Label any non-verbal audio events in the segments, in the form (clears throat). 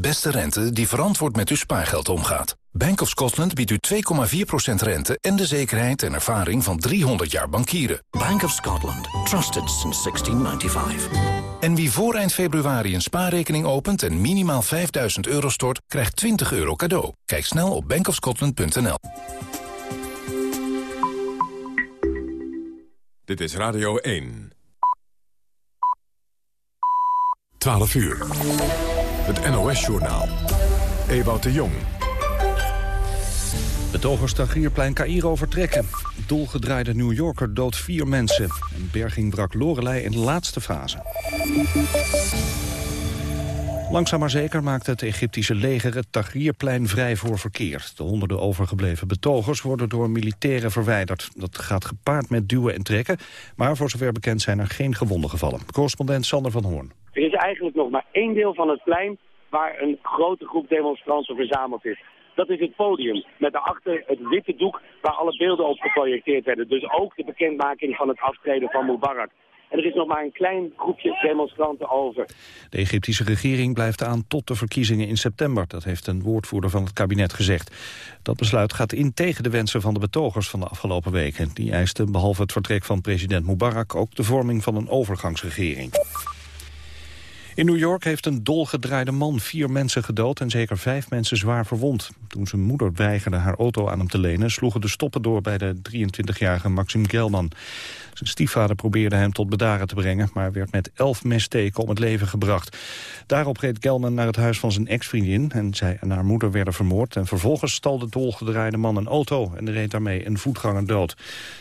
Beste rente die verantwoord met uw spaargeld omgaat. Bank of Scotland biedt u 2,4% rente en de zekerheid en ervaring van 300 jaar bankieren. Bank of Scotland. Trusted since 1695. En wie voor eind februari een spaarrekening opent en minimaal 5000 euro stort, krijgt 20 euro cadeau. Kijk snel op bankofscotland.nl. Dit is Radio 1. 12 uur. Het NOS-journaal. Ewout de Jong. Betogers Tahrirplein Cairo vertrekken. Dolgedraaide New Yorker doodt vier mensen. Een berging brak Lorelei in de laatste fase. Langzaam maar zeker maakt het Egyptische leger het Tahrirplein vrij voor verkeer. De honderden overgebleven betogers worden door militairen verwijderd. Dat gaat gepaard met duwen en trekken, maar voor zover bekend zijn er geen gewonden gevallen. Correspondent Sander van Hoorn. Er is eigenlijk nog maar één deel van het plein waar een grote groep demonstranten verzameld is. Dat is het podium, met daarachter het witte doek waar alle beelden op geprojecteerd werden. Dus ook de bekendmaking van het aftreden van Mubarak. En er is nog maar een klein groepje demonstranten over. De Egyptische regering blijft aan tot de verkiezingen in september. Dat heeft een woordvoerder van het kabinet gezegd. Dat besluit gaat in tegen de wensen van de betogers van de afgelopen weken. Die eisten behalve het vertrek van president Mubarak ook de vorming van een overgangsregering. In New York heeft een dolgedraaide man vier mensen gedood en zeker vijf mensen zwaar verwond. Toen zijn moeder weigerde haar auto aan hem te lenen, sloegen de stoppen door bij de 23-jarige Maxim Gelman. Zijn stiefvader probeerde hem tot bedaren te brengen, maar werd met elf messteken om het leven gebracht. Daarop reed Gelman naar het huis van zijn ex-vriendin en zij en haar moeder werden vermoord. En vervolgens stal de dolgedraaide man een auto en reed daarmee een voetganger dood.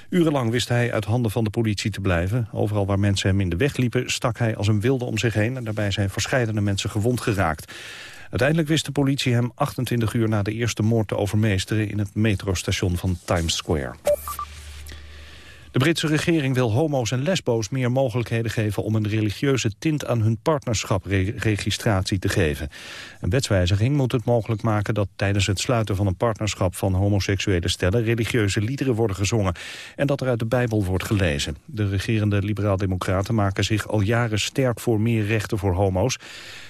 Urenlang wist hij uit handen van de politie te blijven. Overal waar mensen hem in de weg liepen, stak hij als een wilde om zich heen en daarbij zijn verscheidene mensen gewond geraakt. Uiteindelijk wist de politie hem 28 uur na de eerste moord te overmeesteren in het metrostation van Times Square. De Britse regering wil homo's en lesbo's meer mogelijkheden geven om een religieuze tint aan hun partnerschapregistratie te geven. Een wetswijziging moet het mogelijk maken dat tijdens het sluiten van een partnerschap van homoseksuele stellen religieuze liederen worden gezongen en dat er uit de Bijbel wordt gelezen. De regerende liberaal-democraten maken zich al jaren sterk voor meer rechten voor homo's.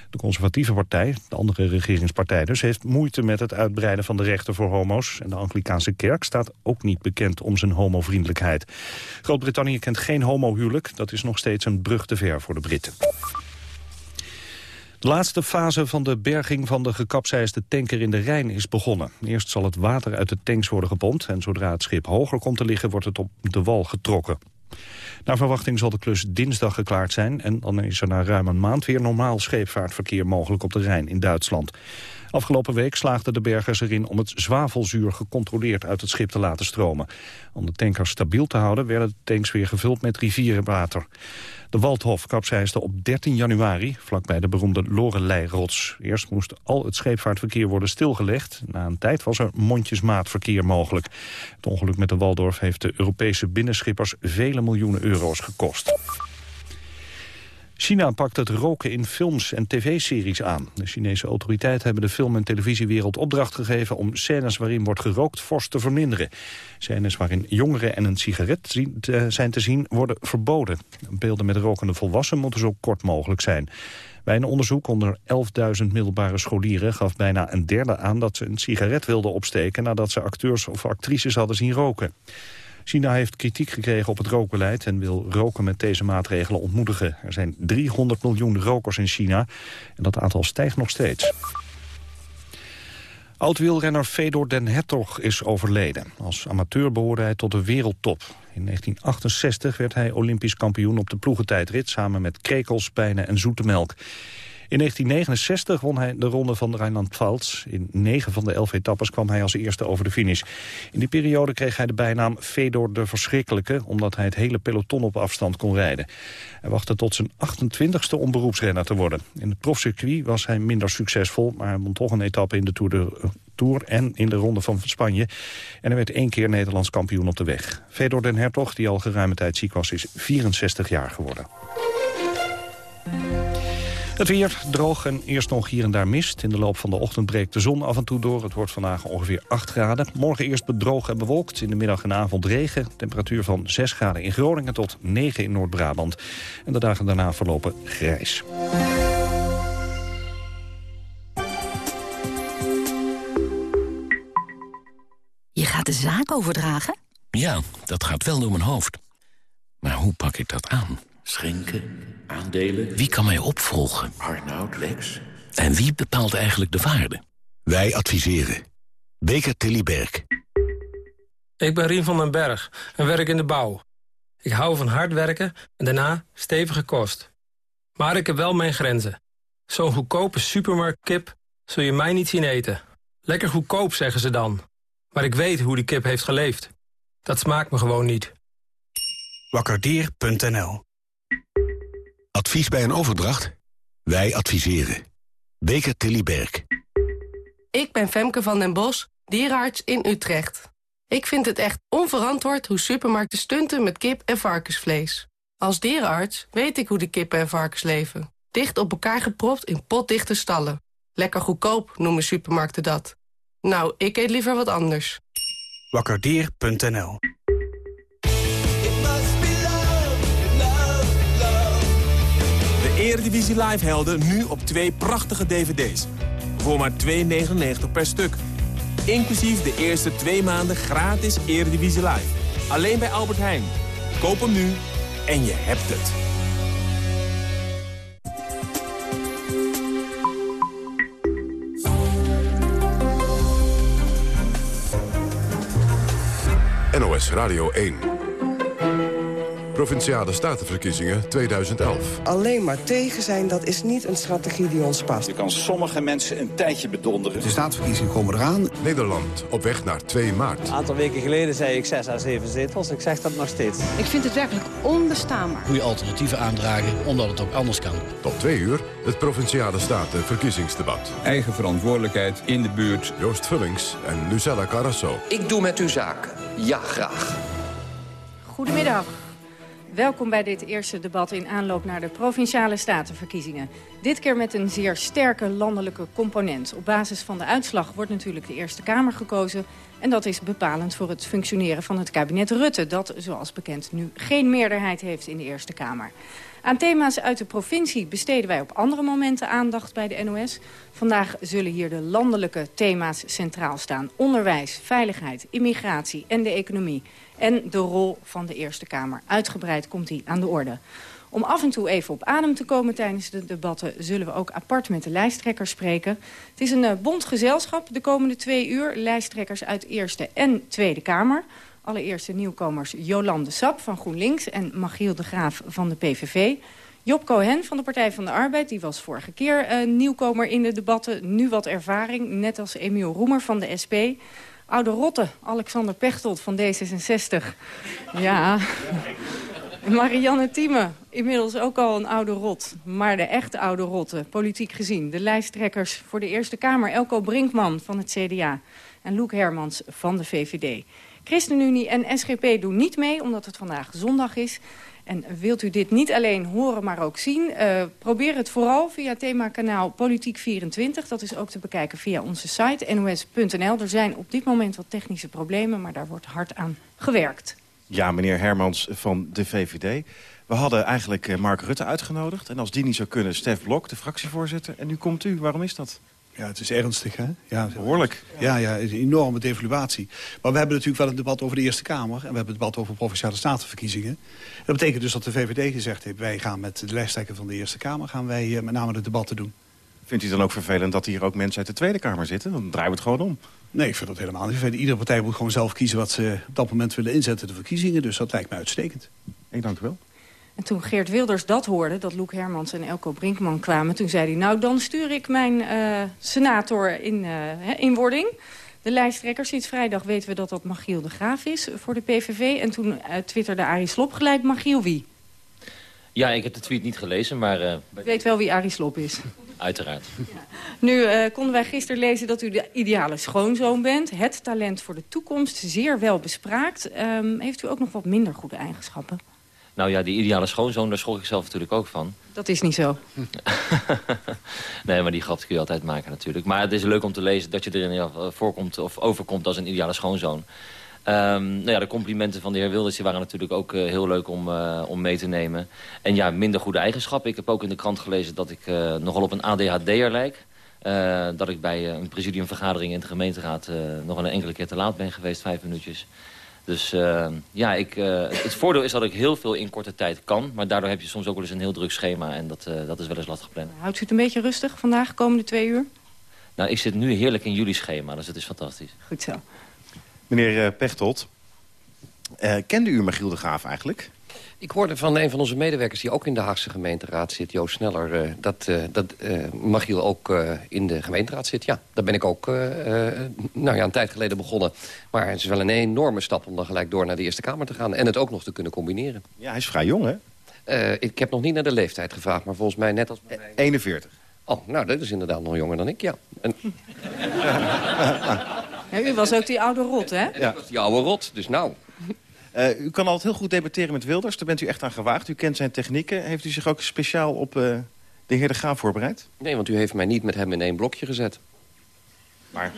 De conservatieve partij, de andere regeringspartij dus, heeft moeite met het uitbreiden van de rechten voor homo's. En de Anglikaanse kerk staat ook niet bekend om zijn homovriendelijkheid. Groot-Brittannië kent geen homohuwelijk. Dat is nog steeds een brug te ver voor de Britten. De laatste fase van de berging van de gekapseisde tanker in de Rijn is begonnen. Eerst zal het water uit de tanks worden gepompt... en zodra het schip hoger komt te liggen wordt het op de wal getrokken. Naar verwachting zal de klus dinsdag geklaard zijn... en dan is er na ruim een maand weer normaal scheepvaartverkeer mogelijk op de Rijn in Duitsland. Afgelopen week slaagden de bergers erin om het zwavelzuur gecontroleerd uit het schip te laten stromen. Om de tankers stabiel te houden werden de tanks weer gevuld met rivierenwater. De Waldhof kapseisde op 13 januari, vlakbij de beroemde Lorelei-rots. Eerst moest al het scheepvaartverkeer worden stilgelegd. Na een tijd was er mondjesmaatverkeer mogelijk. Het ongeluk met de Waldorf heeft de Europese binnenschippers vele miljoenen euro's gekost. China pakt het roken in films en tv-series aan. De Chinese autoriteiten hebben de film- en televisiewereld opdracht gegeven... om scènes waarin wordt gerookt fors te verminderen. Scènes waarin jongeren en een sigaret zijn te zien worden verboden. Beelden met rokende volwassenen moeten zo kort mogelijk zijn. Bij een onderzoek onder 11.000 middelbare scholieren gaf bijna een derde aan dat ze een sigaret wilden opsteken nadat ze acteurs of actrices hadden zien roken. China heeft kritiek gekregen op het rookbeleid en wil roken met deze maatregelen ontmoedigen. Er zijn 300 miljoen rokers in China en dat aantal stijgt nog steeds. Oud-wielrenner Fedor den Hertog is overleden. Als amateur behoorde hij tot de wereldtop. In 1968 werd hij olympisch kampioen op de ploegentijdrit... samen met Krekels, Pijnen en Zoetemelk. In 1969 won hij de ronde van Rijnland-Pfalz. In negen van de elf etappes kwam hij als eerste over de finish. In die periode kreeg hij de bijnaam Fedor de Verschrikkelijke... omdat hij het hele peloton op afstand kon rijden. Hij wachtte tot zijn 28ste om beroepsrenner te worden. In het profcircuit was hij minder succesvol... maar hij won toch een etappe in de Tour, de, Tour en in de Ronde van Spanje. En hij werd één keer Nederlands kampioen op de weg. Fedor den Hertog, die al geruime tijd ziek was, is 64 jaar geworden. Het weer droog en eerst nog hier en daar mist. In de loop van de ochtend breekt de zon af en toe door. Het wordt vandaag ongeveer 8 graden. Morgen eerst bedroog en bewolkt. In de middag en avond regen. Temperatuur van 6 graden in Groningen tot 9 in Noord-Brabant. En de dagen daarna verlopen grijs. Je gaat de zaak overdragen? Ja, dat gaat wel door mijn hoofd. Maar hoe pak ik dat aan? Schenken, aandelen. Wie kan mij opvolgen? Arnoud, Lex. En wie bepaalt eigenlijk de waarde? Wij adviseren. Beker Tilly Berg. Ik ben Rien van den Berg en werk in de bouw. Ik hou van hard werken en daarna stevige kost. Maar ik heb wel mijn grenzen. Zo'n goedkope supermarktkip zul je mij niet zien eten. Lekker goedkoop, zeggen ze dan. Maar ik weet hoe die kip heeft geleefd. Dat smaakt me gewoon niet. Wakkerdier.nl Advies bij een overdracht? Wij adviseren. Beker Tilly Berg. Ik ben Femke van den Bos, dierenarts in Utrecht. Ik vind het echt onverantwoord hoe supermarkten stunten met kip en varkensvlees. Als dierenarts weet ik hoe de kippen en varkens leven. Dicht op elkaar gepropt in potdichte stallen. Lekker goedkoop noemen supermarkten dat. Nou, ik eet liever wat anders. Wakkerdier.nl Eredivisie Live helden nu op twee prachtige dvd's. Voor maar 2,99 per stuk. Inclusief de eerste twee maanden gratis Eredivisie Live. Alleen bij Albert Heijn. Koop hem nu en je hebt het. NOS Radio 1. Provinciale Statenverkiezingen 2011. Alleen maar tegen zijn, dat is niet een strategie die ons past. Je kan sommige mensen een tijdje bedonderen. De staatsverkiezingen komen eraan. Nederland op weg naar 2 maart. Een aantal weken geleden zei ik 6 à 7 zetels. Ik zeg dat nog steeds. Ik vind het werkelijk onbestaanbaar. Goede alternatieven aandragen, omdat het ook anders kan. Tot 2 uur het Provinciale Statenverkiezingsdebat. Eigen verantwoordelijkheid in de buurt. Joost Vullings en Lucella Carrasso. Ik doe met u zaken. Ja, graag. Goedemiddag. Welkom bij dit eerste debat in aanloop naar de Provinciale Statenverkiezingen. Dit keer met een zeer sterke landelijke component. Op basis van de uitslag wordt natuurlijk de Eerste Kamer gekozen... en dat is bepalend voor het functioneren van het kabinet Rutte... dat, zoals bekend, nu geen meerderheid heeft in de Eerste Kamer. Aan thema's uit de provincie besteden wij op andere momenten aandacht bij de NOS. Vandaag zullen hier de landelijke thema's centraal staan. Onderwijs, veiligheid, immigratie en de economie. En de rol van de Eerste Kamer. Uitgebreid komt die aan de orde. Om af en toe even op adem te komen tijdens de debatten... zullen we ook apart met de lijsttrekkers spreken. Het is een uh, bond gezelschap de komende twee uur. Lijsttrekkers uit Eerste en Tweede Kamer. Allereerst de nieuwkomers Jolande Sap van GroenLinks... en Machiel de Graaf van de PVV. Job Cohen van de Partij van de Arbeid, die was vorige keer uh, nieuwkomer in de debatten. Nu wat ervaring, net als Emiel Roemer van de SP... Oude Rotte, Alexander Pechtold van D66. Ja. Marianne Thieme, inmiddels ook al een oude rot. Maar de echte oude rotte, politiek gezien. De lijsttrekkers voor de Eerste Kamer. Elko Brinkman van het CDA. En Loek Hermans van de VVD. ChristenUnie en SGP doen niet mee, omdat het vandaag zondag is. En wilt u dit niet alleen horen, maar ook zien? Uh, probeer het vooral via themakanaal Politiek24. Dat is ook te bekijken via onze site nos.nl. Er zijn op dit moment wat technische problemen, maar daar wordt hard aan gewerkt. Ja, meneer Hermans van de VVD. We hadden eigenlijk Mark Rutte uitgenodigd. En als die niet zou kunnen, Stef Blok, de fractievoorzitter. En nu komt u. Waarom is dat? Ja, het is ernstig, hè? Ja, Behoorlijk. Ja, ja, een enorme devaluatie. Maar we hebben natuurlijk wel een debat over de Eerste Kamer... en we hebben het debat over Provinciale Statenverkiezingen. Dat betekent dus dat de VVD gezegd heeft... wij gaan met de lijsttrekker van de Eerste Kamer... gaan wij met name de debatten doen. Vindt u dan ook vervelend dat hier ook mensen uit de Tweede Kamer zitten? Dan draaien we het gewoon om. Nee, ik vind dat helemaal niet. Iedere partij moet gewoon zelf kiezen wat ze op dat moment willen inzetten, de verkiezingen. Dus dat lijkt me uitstekend. Ik dank u wel. En toen Geert Wilders dat hoorde, dat Loek Hermans en Elko Brinkman kwamen... toen zei hij, nou dan stuur ik mijn uh, senator in, uh, in wording. De lijsttrekker, sinds vrijdag weten we dat dat Magiel de Graaf is voor de PVV. En toen uh, twitterde Arie Slob gelijk, Magiel wie? Ja, ik heb de tweet niet gelezen, maar... Uh, ik weet wel wie Arie Slob is. Uiteraard. (laughs) Ja. Nu uh, konden wij gisteren lezen dat u de ideale schoonzoon bent. Het talent voor de toekomst, zeer wel bespraakt. Um, heeft u ook nog wat minder goede eigenschappen? Nou ja, die ideale schoonzoon, daar schrok ik zelf natuurlijk ook van. Dat is niet zo. (laughs) nee, maar die grap kun je altijd maken natuurlijk. Maar het is leuk om te lezen dat je erin voorkomt of overkomt als een ideale schoonzoon. Um, nou ja, de complimenten van de heer Wilders waren natuurlijk ook uh, heel leuk om, uh, om mee te nemen. En ja, minder goede eigenschappen. Ik heb ook in de krant gelezen dat ik uh, nogal op een ADHD'er lijk. dat ik bij een presidiumvergadering in de gemeenteraad... nog een enkele keer te laat ben geweest, vijf minuutjes. Dus ja, ik, het voordeel is dat ik heel veel in korte tijd kan. Maar daardoor heb je soms ook wel eens een heel druk schema. En dat, dat is wel eens lastig plannen. Houdt u het een beetje rustig vandaag, komende twee uur? Nou, ik zit nu heerlijk in jullie schema, dus het is fantastisch. Goed zo. Meneer Pechtold, kende u Magiel de Graaf eigenlijk? Ik hoorde van een van onze medewerkers die ook in de Haagse gemeenteraad zit... Joost Sneller, uh, dat, uh, dat uh, Magiel ook in de gemeenteraad zit. Ja, daar ben ik ook nou ja, een tijd geleden begonnen. Maar het is wel een enorme stap om dan gelijk door naar de Eerste Kamer te gaan... en het ook nog te kunnen combineren. Ja, hij is vrij jong, hè? ik heb nog niet naar de leeftijd gevraagd, maar volgens mij net als... Bij 41. Oh, nou, dat is inderdaad nog jonger dan ik, ja. En... ja u was ook die oude rot, hè? Ja, was die oude rot, dus nou... Uh, u kan altijd heel goed debatteren met Wilders. Daar bent u echt aan gewaagd. U kent zijn technieken. Heeft u zich ook speciaal op uh, de heer De Graaf voorbereid? Nee, want u heeft mij niet met hem in één blokje gezet. Maar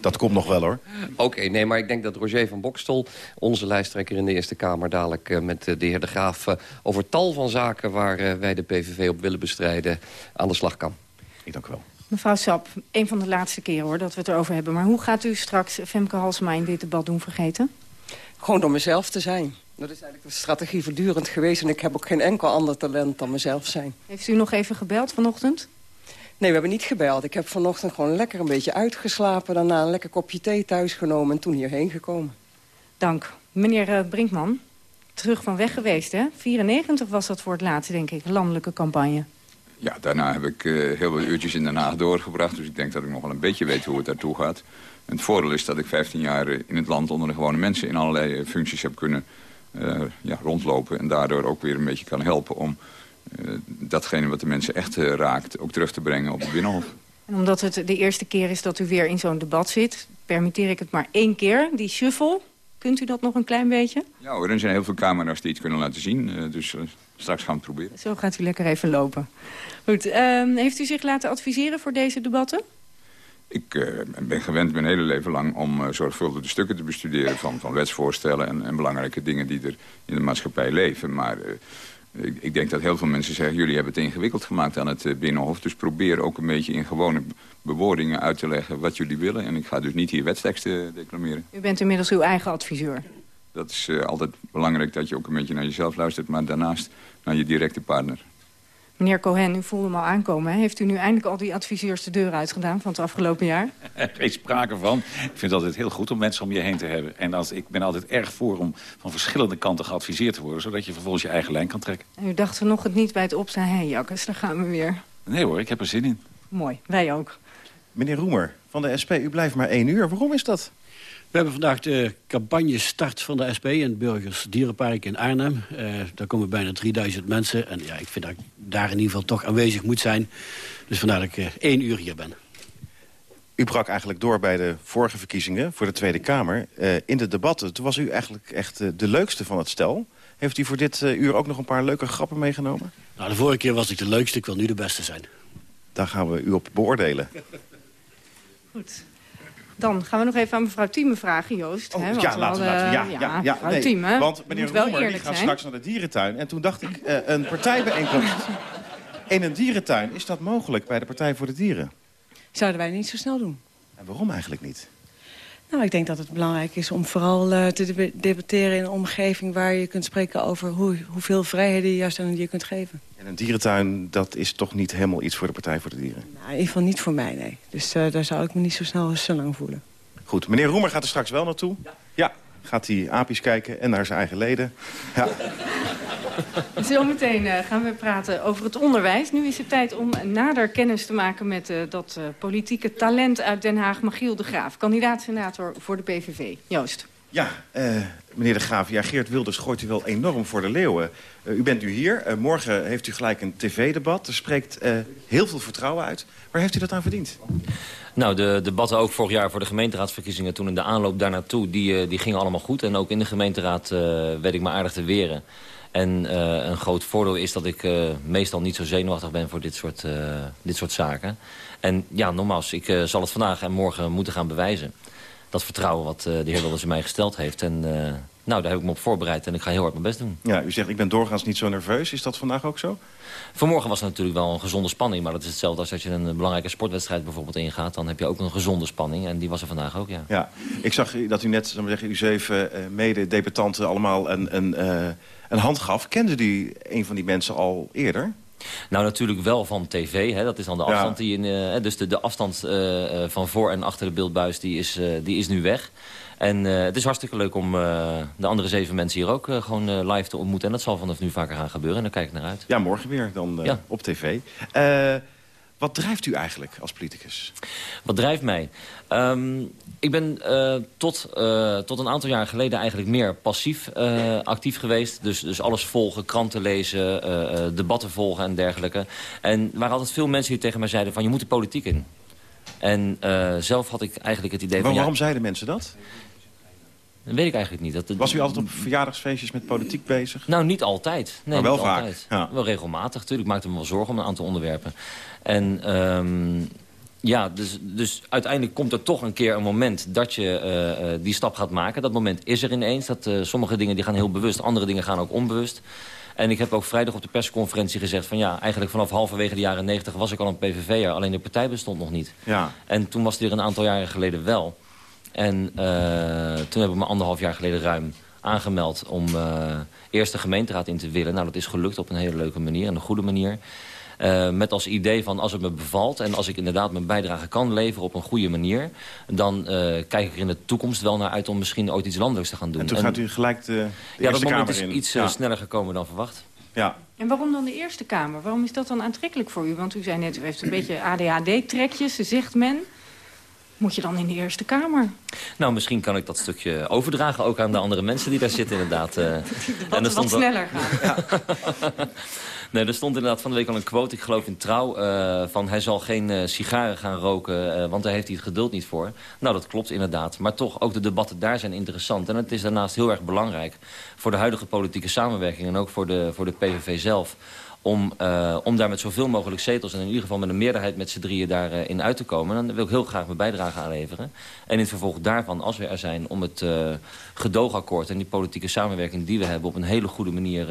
dat komt nog wel, hoor. Oké, nee, maar ik denk dat Roger van Bokstol... onze lijsttrekker in de Eerste Kamer... dadelijk uh, met de heer De Graaf... over tal van zaken waar wij de PVV op willen bestrijden... aan de slag kan. Ik dank u wel. Mevrouw Sap, een van de laatste keren hoor, dat we het erover hebben. Maar hoe gaat u straks Femke Halsema in dit debat doen vergeten? Gewoon door mezelf te zijn. Dat is eigenlijk de strategie voortdurend geweest. En ik heb ook geen enkel ander talent dan mezelf zijn. Heeft u nog even gebeld vanochtend? Nee, we hebben niet gebeld. Ik heb vanochtend gewoon lekker een beetje uitgeslapen. Daarna een lekker kopje thee thuis genomen en toen hierheen gekomen. Dank. Meneer eh, Brinkman, terug van weg geweest, hè? 94 was dat voor het laatst, denk ik, landelijke campagne. Ja, daarna heb ik uh, heel veel uurtjes in Den Haag doorgebracht. Dus ik denk dat ik nog wel een beetje weet hoe het daartoe gaat het voordeel is dat ik 15 jaar in het land onder de gewone mensen... in allerlei eh, functies heb kunnen uh, ja, rondlopen. En daardoor ook weer een beetje kan helpen om uh, datgene wat de mensen echt uh, raakt... ook terug te brengen op het Binnenhof. En omdat het de eerste keer is dat u weer in zo'n debat zit... permitteer ik het maar één keer, die shuffle. Kunt u dat nog een klein beetje? Ja hoor, er zijn heel veel camera's die het kunnen laten zien. dus straks gaan we het proberen. Zo gaat u lekker even lopen. Goed, ehm, heeft u zich laten adviseren voor deze debatten? Ik uh, ben gewend mijn hele leven lang om uh, zorgvuldig de stukken te bestuderen... van, van wetsvoorstellen en, en, belangrijke dingen die er in de maatschappij leven. Maar uh, ik, ik, denk dat heel veel mensen zeggen... jullie hebben het ingewikkeld gemaakt aan het Binnenhof... dus probeer ook een beetje in gewone bewoordingen uit te leggen wat jullie willen. En ik ga dus niet hier wetsteksten declameren. U bent inmiddels uw eigen adviseur. Dat is altijd belangrijk dat je ook een beetje naar jezelf luistert... maar daarnaast naar je directe partner. Meneer Cohen, u voelde hem al aankomen. Hè? Heeft u nu eindelijk al die adviseurs de deur uitgedaan van het afgelopen jaar? (laughs) Geen sprake van. Ik vind het altijd heel goed om mensen om je heen te hebben. En als, ik ben altijd erg voor om van verschillende kanten geadviseerd te worden... zodat je vervolgens je eigen lijn kan trekken. En u dacht vanochtend niet bij het opstaan, hé hey, Jakkes, daar gaan we weer. Nee hoor, ik heb er zin in. Mooi, wij ook. Meneer Roemer van de SP, u blijft maar één uur. Waarom is dat? We hebben vandaag de campagne start van de SP in het Burgers Dierenpark in Arnhem. Uh, daar komen bijna 3000 mensen. En ja, ik vind dat ik daar in ieder geval toch aanwezig moet zijn. Dus vandaar dat ik uh, één uur hier ben. U brak eigenlijk door bij de vorige verkiezingen voor de Tweede Kamer. Uh, in de debatten, toen was u eigenlijk echt de leukste van het stel. Heeft u voor dit uur ook nog een paar leuke grappen meegenomen? Nou, de vorige keer was ik de leukste, ik wil nu de beste zijn. Daar gaan we u op beoordelen. Goed. Dan gaan we nog even aan mevrouw Thieme vragen, Joost. Oh, hè, ja, laten, laten we. Ja, ja, ja, ja mevrouw nee, Thieme, Want meneer Roemer die gaat straks naar de dierentuin. En toen dacht ik, uh, een partijbijeenkomst in een dierentuin... is dat mogelijk bij de Partij voor de Dieren? Zouden wij niet zo snel doen. En waarom eigenlijk niet? Nou, ik denk dat het belangrijk is om vooral uh, te debatteren in een omgeving... waar je kunt spreken over hoe, hoeveel vrijheden je juist aan een dier kunt geven. En een dierentuin, dat is toch niet helemaal iets voor de Partij voor de Dieren? Nou, in ieder geval niet voor mij, nee. Dus uh, daar zou ik me niet zo snel zo lang voelen. Goed, meneer Roemer gaat er straks wel naartoe. Ja. ja. Gaat hij apies kijken en naar zijn eigen leden. Ja. (laughs) Zometeen uh, gaan we praten over het onderwijs. Nu is het tijd om nader kennis te maken met uh, dat uh, politieke talent uit Den Haag, Magiel de Graaf. Kandidaat-senator voor de PVV. Joost. Ja, meneer de Graaf, ja, Geert Wilders gooit u wel enorm voor de leeuwen. u bent nu hier. morgen heeft u gelijk een tv-debat. Er spreekt heel veel vertrouwen uit. Waar heeft u dat aan verdiend? Nou, de debatten ook vorig jaar voor de gemeenteraadsverkiezingen... toen in de aanloop daar naartoe, die, die gingen allemaal goed. En ook in de gemeenteraad werd ik me aardig te weren. En uh, een groot voordeel is dat ik uh, meestal niet zo zenuwachtig ben voor dit soort, uh, dit soort zaken. En ja, nogmaals, ik zal het vandaag en morgen moeten gaan bewijzen. Dat vertrouwen wat de heer Wilders in mij gesteld heeft. En Nou, daar heb ik me op voorbereid en ik ga heel hard mijn best doen. Ja, u zegt ik ben doorgaans niet zo nerveus. Is dat vandaag ook zo? Vanmorgen was het natuurlijk wel een gezonde spanning. Maar dat is hetzelfde als als je een belangrijke sportwedstrijd bijvoorbeeld ingaat. Dan heb je ook een gezonde spanning. En die was er vandaag ook, ja. Ja, ik zag dat u net, maar zeggen, uw zeven uh, mede-debutanten allemaal een, een, uh, een hand gaf. Kende u een van die mensen al eerder? Nou, natuurlijk wel van tv. Hè. Dat is dan de afstand die in. Uh, dus de, de afstand uh, van voor en achter de beeldbuis die is, uh, die is nu weg. En het is hartstikke leuk om de andere zeven mensen hier ook gewoon live te ontmoeten. En dat zal vanaf nu vaker gaan gebeuren. En daar kijk ik naar uit. Ja, morgen weer dan ja. op tv. Wat drijft u eigenlijk als politicus? Wat drijft mij? Um, ik ben tot, tot een aantal jaar geleden eigenlijk meer passief actief geweest. Dus, dus alles volgen, kranten lezen, debatten volgen en dergelijke. En er waren altijd veel mensen die tegen mij zeiden van je moet de politiek in. En zelf had ik eigenlijk het idee maar van... Waarom ja, zeiden mensen dat? Dat weet ik eigenlijk niet. Dat, Was u altijd op verjaardagsfeestjes met politiek bezig? Nou, niet altijd. Nee, maar wel vaak? Altijd. Ja. Wel regelmatig, natuurlijk. Ik maakte me wel zorgen om een aantal onderwerpen. En um, ja, dus, dus uiteindelijk komt er toch een keer een moment dat je uh, uh, die stap gaat maken. Dat moment is er ineens. Dat, uh, sommige dingen die gaan heel bewust, andere dingen gaan ook onbewust. En ik heb ook vrijdag op de persconferentie gezegd van ja, eigenlijk vanaf halverwege de jaren 90 was ik al een PVV'er. Alleen de partij bestond nog niet. Ja. En toen was het er een aantal jaren geleden wel. En toen heb ik me anderhalf jaar geleden ruim aangemeld om eerst de gemeenteraad in te willen. Nou, dat is gelukt op een hele leuke manier en een goede manier. Uh, met als idee van als het me bevalt en als ik inderdaad mijn bijdrage kan leveren op een goede manier... dan uh, kijk ik er in de toekomst wel naar uit om misschien ooit iets landelijks te gaan doen. En toen en, gaat u gelijk de, de Ja, dat moment Kamer is in. iets ja. sneller gekomen dan verwacht. Ja. En waarom dan de Eerste Kamer? Waarom is dat dan aantrekkelijk voor u? Want u zei net, u heeft een beetje ADHD-trekjes, zegt men. Moet je dan in de Eerste Kamer? Nou, misschien kan ik dat stukje overdragen ook aan de andere mensen die daar zitten inderdaad. Uh, (laughs) en dat wat sneller gaan. (laughs) Ja. Nee, er stond inderdaad van de week al een quote, ik geloof in trouw... Uh, van hij zal geen uh, sigaren gaan roken, uh, want daar heeft hij het geduld niet voor. Nou, dat klopt inderdaad. Maar toch, ook de debatten daar zijn interessant. En het is daarnaast heel erg belangrijk voor de huidige politieke samenwerking... en ook voor de, voor de PVV zelf... Om, uh, om daar met zoveel mogelijk zetels... en in ieder geval met een meerderheid met z'n drieën daarin uh, uit te komen. Dan wil ik heel graag mijn bijdrage aanleveren. En in het vervolg daarvan, als we er zijn... om het uh, gedoogakkoord en die politieke samenwerking die we hebben... op een hele goede manier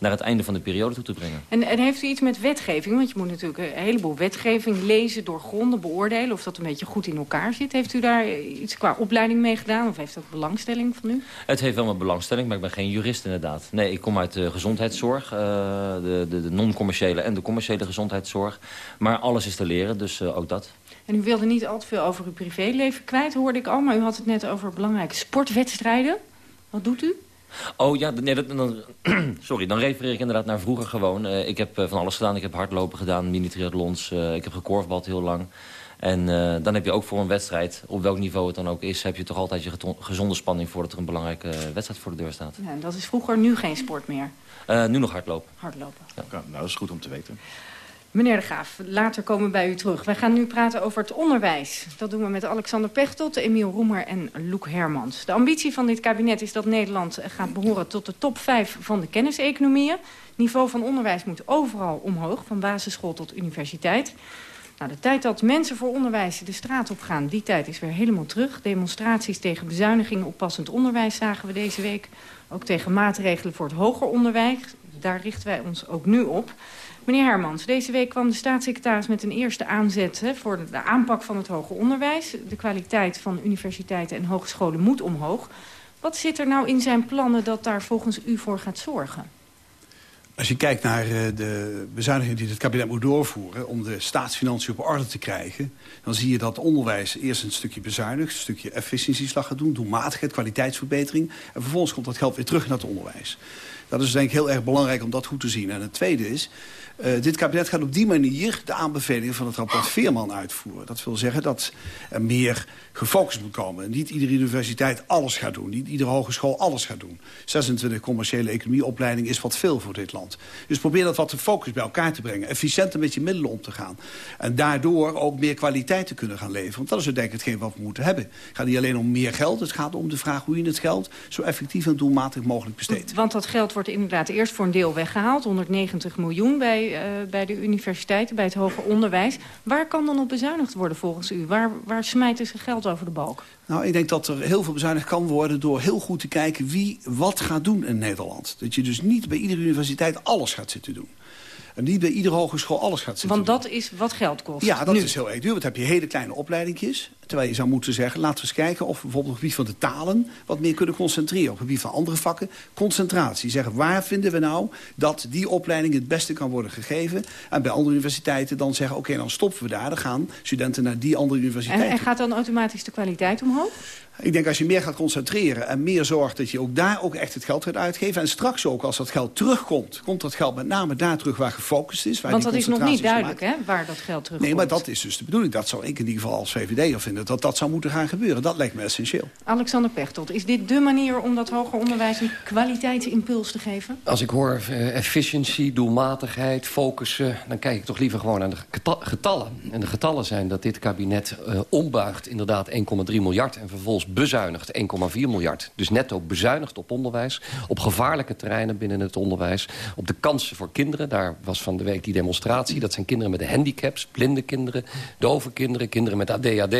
naar het einde van de periode toe te brengen. En, en, heeft u iets met wetgeving? Want je moet natuurlijk een heleboel wetgeving lezen, doorgronden, beoordelen... of dat een beetje goed in elkaar zit. Heeft u daar iets qua opleiding mee gedaan? Of heeft dat belangstelling van u? Het heeft wel mijn belangstelling, maar ik ben geen jurist inderdaad. Nee, ik kom uit de gezondheidszorg. Uh, de de, de non-commerciële en de commerciële gezondheidszorg. Maar alles is te leren, dus uh, ook dat. En u wilde niet al te veel over uw privéleven kwijt, hoorde ik al. Maar u had het net over belangrijke sportwedstrijden. Wat doet u? Oh ja, nee, dat, dan, (clears throat) sorry, dan refereer ik inderdaad naar vroeger gewoon. Uh, ik heb uh, van alles gedaan. Ik heb hardlopen gedaan, mini-triathlons. Uh, ik heb gekorfbald heel lang. En dan heb je ook voor een wedstrijd, op welk niveau het dan ook is... heb je toch altijd je gezonde spanning voordat er een belangrijke wedstrijd voor de deur staat. Ja, dat is vroeger nu geen sport meer? nu nog hardlopen. Hardlopen. Ja. Nou, dat is goed om te weten. Meneer De Graaf, later komen we bij u terug. Wij gaan nu praten over het onderwijs. Dat doen we met Alexander Pechtold, Emiel Roemer en Loek Hermans. De ambitie van dit kabinet is dat Nederland gaat behoren tot de top 5 van de kenniseconomieën. Niveau van onderwijs moet overal omhoog, van basisschool tot universiteit. Nou, de tijd dat mensen voor onderwijs de straat op gaan, die tijd is weer helemaal terug. Demonstraties tegen bezuinigingen op passend onderwijs zagen we deze week. Ook tegen maatregelen voor het hoger onderwijs. Daar richten wij ons ook nu op. Meneer Hermans, deze week kwam de staatssecretaris met een eerste aanzet hè, voor de aanpak van het hoger onderwijs. De kwaliteit van universiteiten en hogescholen moet omhoog. Wat zit er nou in zijn plannen dat daar volgens u voor gaat zorgen? Als je kijkt naar de bezuinigingen die het kabinet moet doorvoeren... om de staatsfinanciën op orde te krijgen... dan zie je dat onderwijs eerst een stukje bezuinigt... een stukje efficiëntieslag gaat doen, doelmatigheid, kwaliteitsverbetering... en vervolgens komt dat geld weer terug naar het onderwijs. Dat is denk ik heel erg belangrijk om dat goed te zien. En het tweede is, uh, dit kabinet gaat op die manier de aanbevelingen van het rapport Veerman uitvoeren. Dat wil zeggen dat er meer gefocust moet komen. Niet iedere universiteit alles gaat doen. Niet iedere hogeschool alles gaat doen. 26 commerciële economieopleidingen is wat veel voor dit land. Dus probeer dat wat te focus bij elkaar te brengen. Efficiënter met je middelen om te gaan. En daardoor ook meer kwaliteit te kunnen gaan leveren. Want dat is denk ik hetgeen wat we moeten hebben. Het gaat niet alleen om meer geld. Het gaat om de vraag hoe je het geld zo effectief en doelmatig mogelijk besteedt. Want dat geld wordt wordt inderdaad eerst voor een deel weggehaald. 190 miljoen bij, uh, bij de universiteiten, bij het hoger onderwijs. Waar kan dan op bezuinigd worden volgens u? Waar, waar smijten ze geld over de balk? Nou, ik denk dat er heel veel bezuinigd kan worden... door heel goed te kijken wie wat gaat doen in Nederland. Dat je dus niet bij iedere universiteit alles gaat zitten doen. En niet bij iedere hogeschool alles gaat zitten Want dat is wat geld kost. Ja, dat is heel erg duur. Want heb je hele kleine opleidingjes. Terwijl je zou moeten zeggen, laten we eens kijken of we bijvoorbeeld op het gebied van de talen wat meer kunnen concentreren. Op het gebied van andere vakken, concentratie. Zeggen, waar vinden we nou dat die opleiding het beste kan worden gegeven? En bij andere universiteiten dan zeggen, oké, dan stoppen we daar. Dan gaan studenten naar die andere universiteiten. En, en gaat dan automatisch de kwaliteit omhoog? Ik denk als je meer gaat concentreren en meer zorgt dat je ook daar ook echt het geld gaat uitgeven. En straks ook als dat geld terugkomt, komt dat geld met name daar terug waar gefocust is. Waar Want dat is nog niet duidelijk hè, waar dat geld terugkomt. Nee, maar dat is dus de bedoeling. Dat zou ik in ieder geval als VVD vinden dat dat zou moeten gaan gebeuren. Dat lijkt me essentieel. Alexander Pechtold, is dit de manier om dat hoger onderwijs een kwaliteitsimpuls te geven? Als ik hoor uh, efficiency, doelmatigheid, focussen... dan kijk ik toch liever gewoon aan de getallen. En de getallen zijn dat dit kabinet uh, ombuigt inderdaad 1,3 miljard... en vervolgens bezuinigt 1,4 miljard. Dus netto bezuinigt op onderwijs. Op gevaarlijke terreinen binnen het onderwijs. Op de kansen voor kinderen. Daar was van de week die demonstratie. Dat zijn kinderen met handicaps, blinde kinderen, dove kinderen... kinderen met ADHD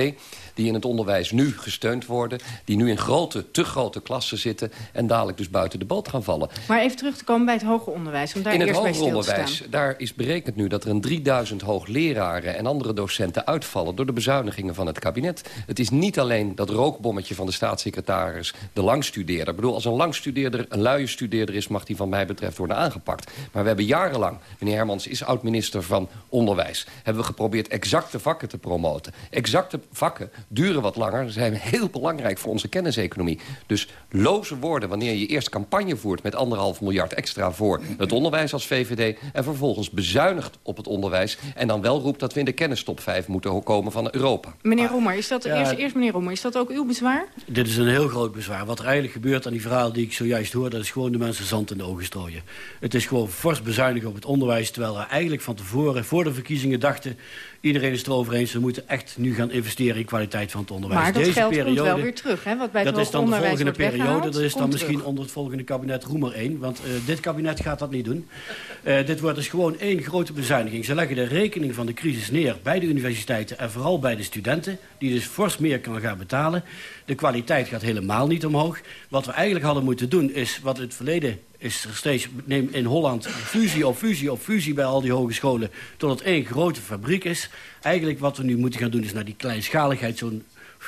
die in het onderwijs nu gesteund worden... die nu in grote, te grote klassen zitten... en dadelijk dus buiten de boot gaan vallen. Maar even terug te komen bij het hoger onderwijs. Daar in het hoger onderwijs, daar is berekend nu... dat er een 3000 hoogleraren en andere docenten uitvallen... door de bezuinigingen van het kabinet. Het is niet alleen dat rookbommetje van de staatssecretaris... de langstudeerder. Ik bedoel, als een langstudeerder een luie studeerder is... mag die van mij betreft worden aangepakt. Maar we hebben jarenlang, meneer Hermans is oud-minister van Onderwijs... hebben we geprobeerd exacte vakken te promoten. Exacte vakken duren wat langer. zijn heel belangrijk voor onze kenniseconomie. Dus loze woorden wanneer je eerst campagne voert... met anderhalf miljard extra voor het onderwijs als VVD... en vervolgens bezuinigt op het onderwijs... en dan wel roept dat we in de kennistop 5 moeten komen van Europa. Meneer Roemer, is dat, eerst, eerst meneer Roemer, is dat ook uw bezwaar? Dit is een heel groot bezwaar. Wat er eigenlijk gebeurt aan die verhalen die ik zojuist hoor... dat is gewoon de mensen zand in de ogen strooien. Het is gewoon fors bezuinigen op het onderwijs... terwijl we eigenlijk van tevoren, voor de verkiezingen dachten... Iedereen is het erover eens, we moeten echt nu gaan investeren in kwaliteit van het onderwijs. Maar dat Deze geld periode, komt wel weer terug, hè? Wat bij dat het is dan de volgende periode, dat is dan misschien terug. onder het volgende kabinet Roemer 1. Want uh, dit kabinet gaat dat niet doen. Uh, dit wordt dus gewoon één grote bezuiniging. Ze leggen de rekening van de crisis neer bij de universiteiten en vooral bij de studenten. Die dus fors meer kan gaan betalen. De kwaliteit gaat helemaal niet omhoog. Wat we eigenlijk hadden moeten doen is, wat in het verleden is er steeds, neem in Holland fusie op fusie op fusie bij al die hogescholen, tot het één grote fabriek is. Eigenlijk wat we nu moeten gaan doen is naar die kleinschaligheid, zo'n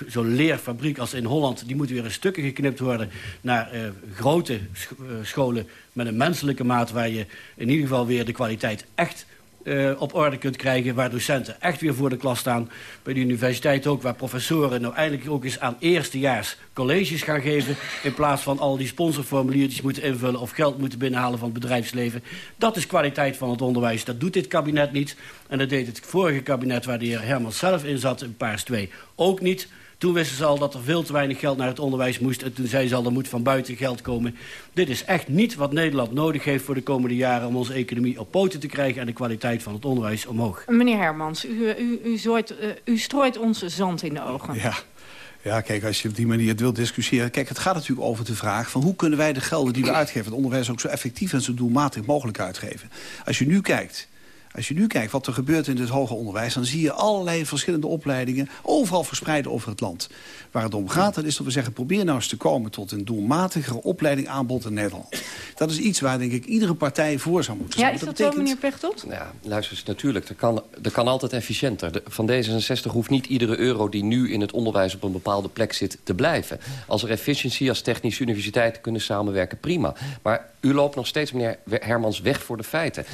zo'n leerfabriek als in Holland... die moeten weer in stukken geknipt worden naar uh, grote uh, scholen... met een menselijke maat waar je in ieder geval weer de kwaliteit echt uh, op orde kunt krijgen... waar docenten echt weer voor de klas staan. Bij de universiteit ook, waar professoren nou eindelijk ook eens aan eerstejaars colleges gaan geven... in plaats van al die sponsorformuliertjes moeten invullen... of geld moeten binnenhalen van het bedrijfsleven. Dat is kwaliteit van het onderwijs. Dat doet dit kabinet niet. En dat deed het vorige kabinet waar de heer Herman zelf in zat... in Paars 2 ook niet... Toen wisten ze al dat er veel te weinig geld naar het onderwijs moest. En toen zeiden ze al, er moet van buiten geld komen. Dit is echt niet wat Nederland nodig heeft voor de komende jaren... om onze economie op poten te krijgen en de kwaliteit van het onderwijs omhoog. Meneer Hermans, u, u, u, zooit, uh, u strooit ons zand in de ogen. Ja. Ja, kijk, als je op die manier het wilt discussiëren... Kijk, het gaat natuurlijk over de vraag van hoe kunnen wij de gelden die we (clears throat) uitgeven... het onderwijs ook zo effectief en zo doelmatig mogelijk uitgeven. Als je nu kijkt als je nu kijkt wat er gebeurt in het hoger onderwijs... dan zie je allerlei verschillende opleidingen overal verspreid over het land. Waar het om gaat, dat is dat we zeggen... probeer nou eens te komen tot een doelmatigere opleiding aanbod in Nederland. Dat is iets waar, denk ik, iedere partij voor zou moeten zijn. Ja, is dat, dat betekent... zo, meneer Pechtold? Ja, luister eens, natuurlijk. Er kan, er kan altijd efficiënter. De, van D66 hoeft niet iedere euro die nu in het onderwijs... op een bepaalde plek zit, te blijven. Als er efficiëntie als technische universiteiten kunnen samenwerken, prima. Maar u loopt nog steeds, meneer Hermans, weg voor de feiten.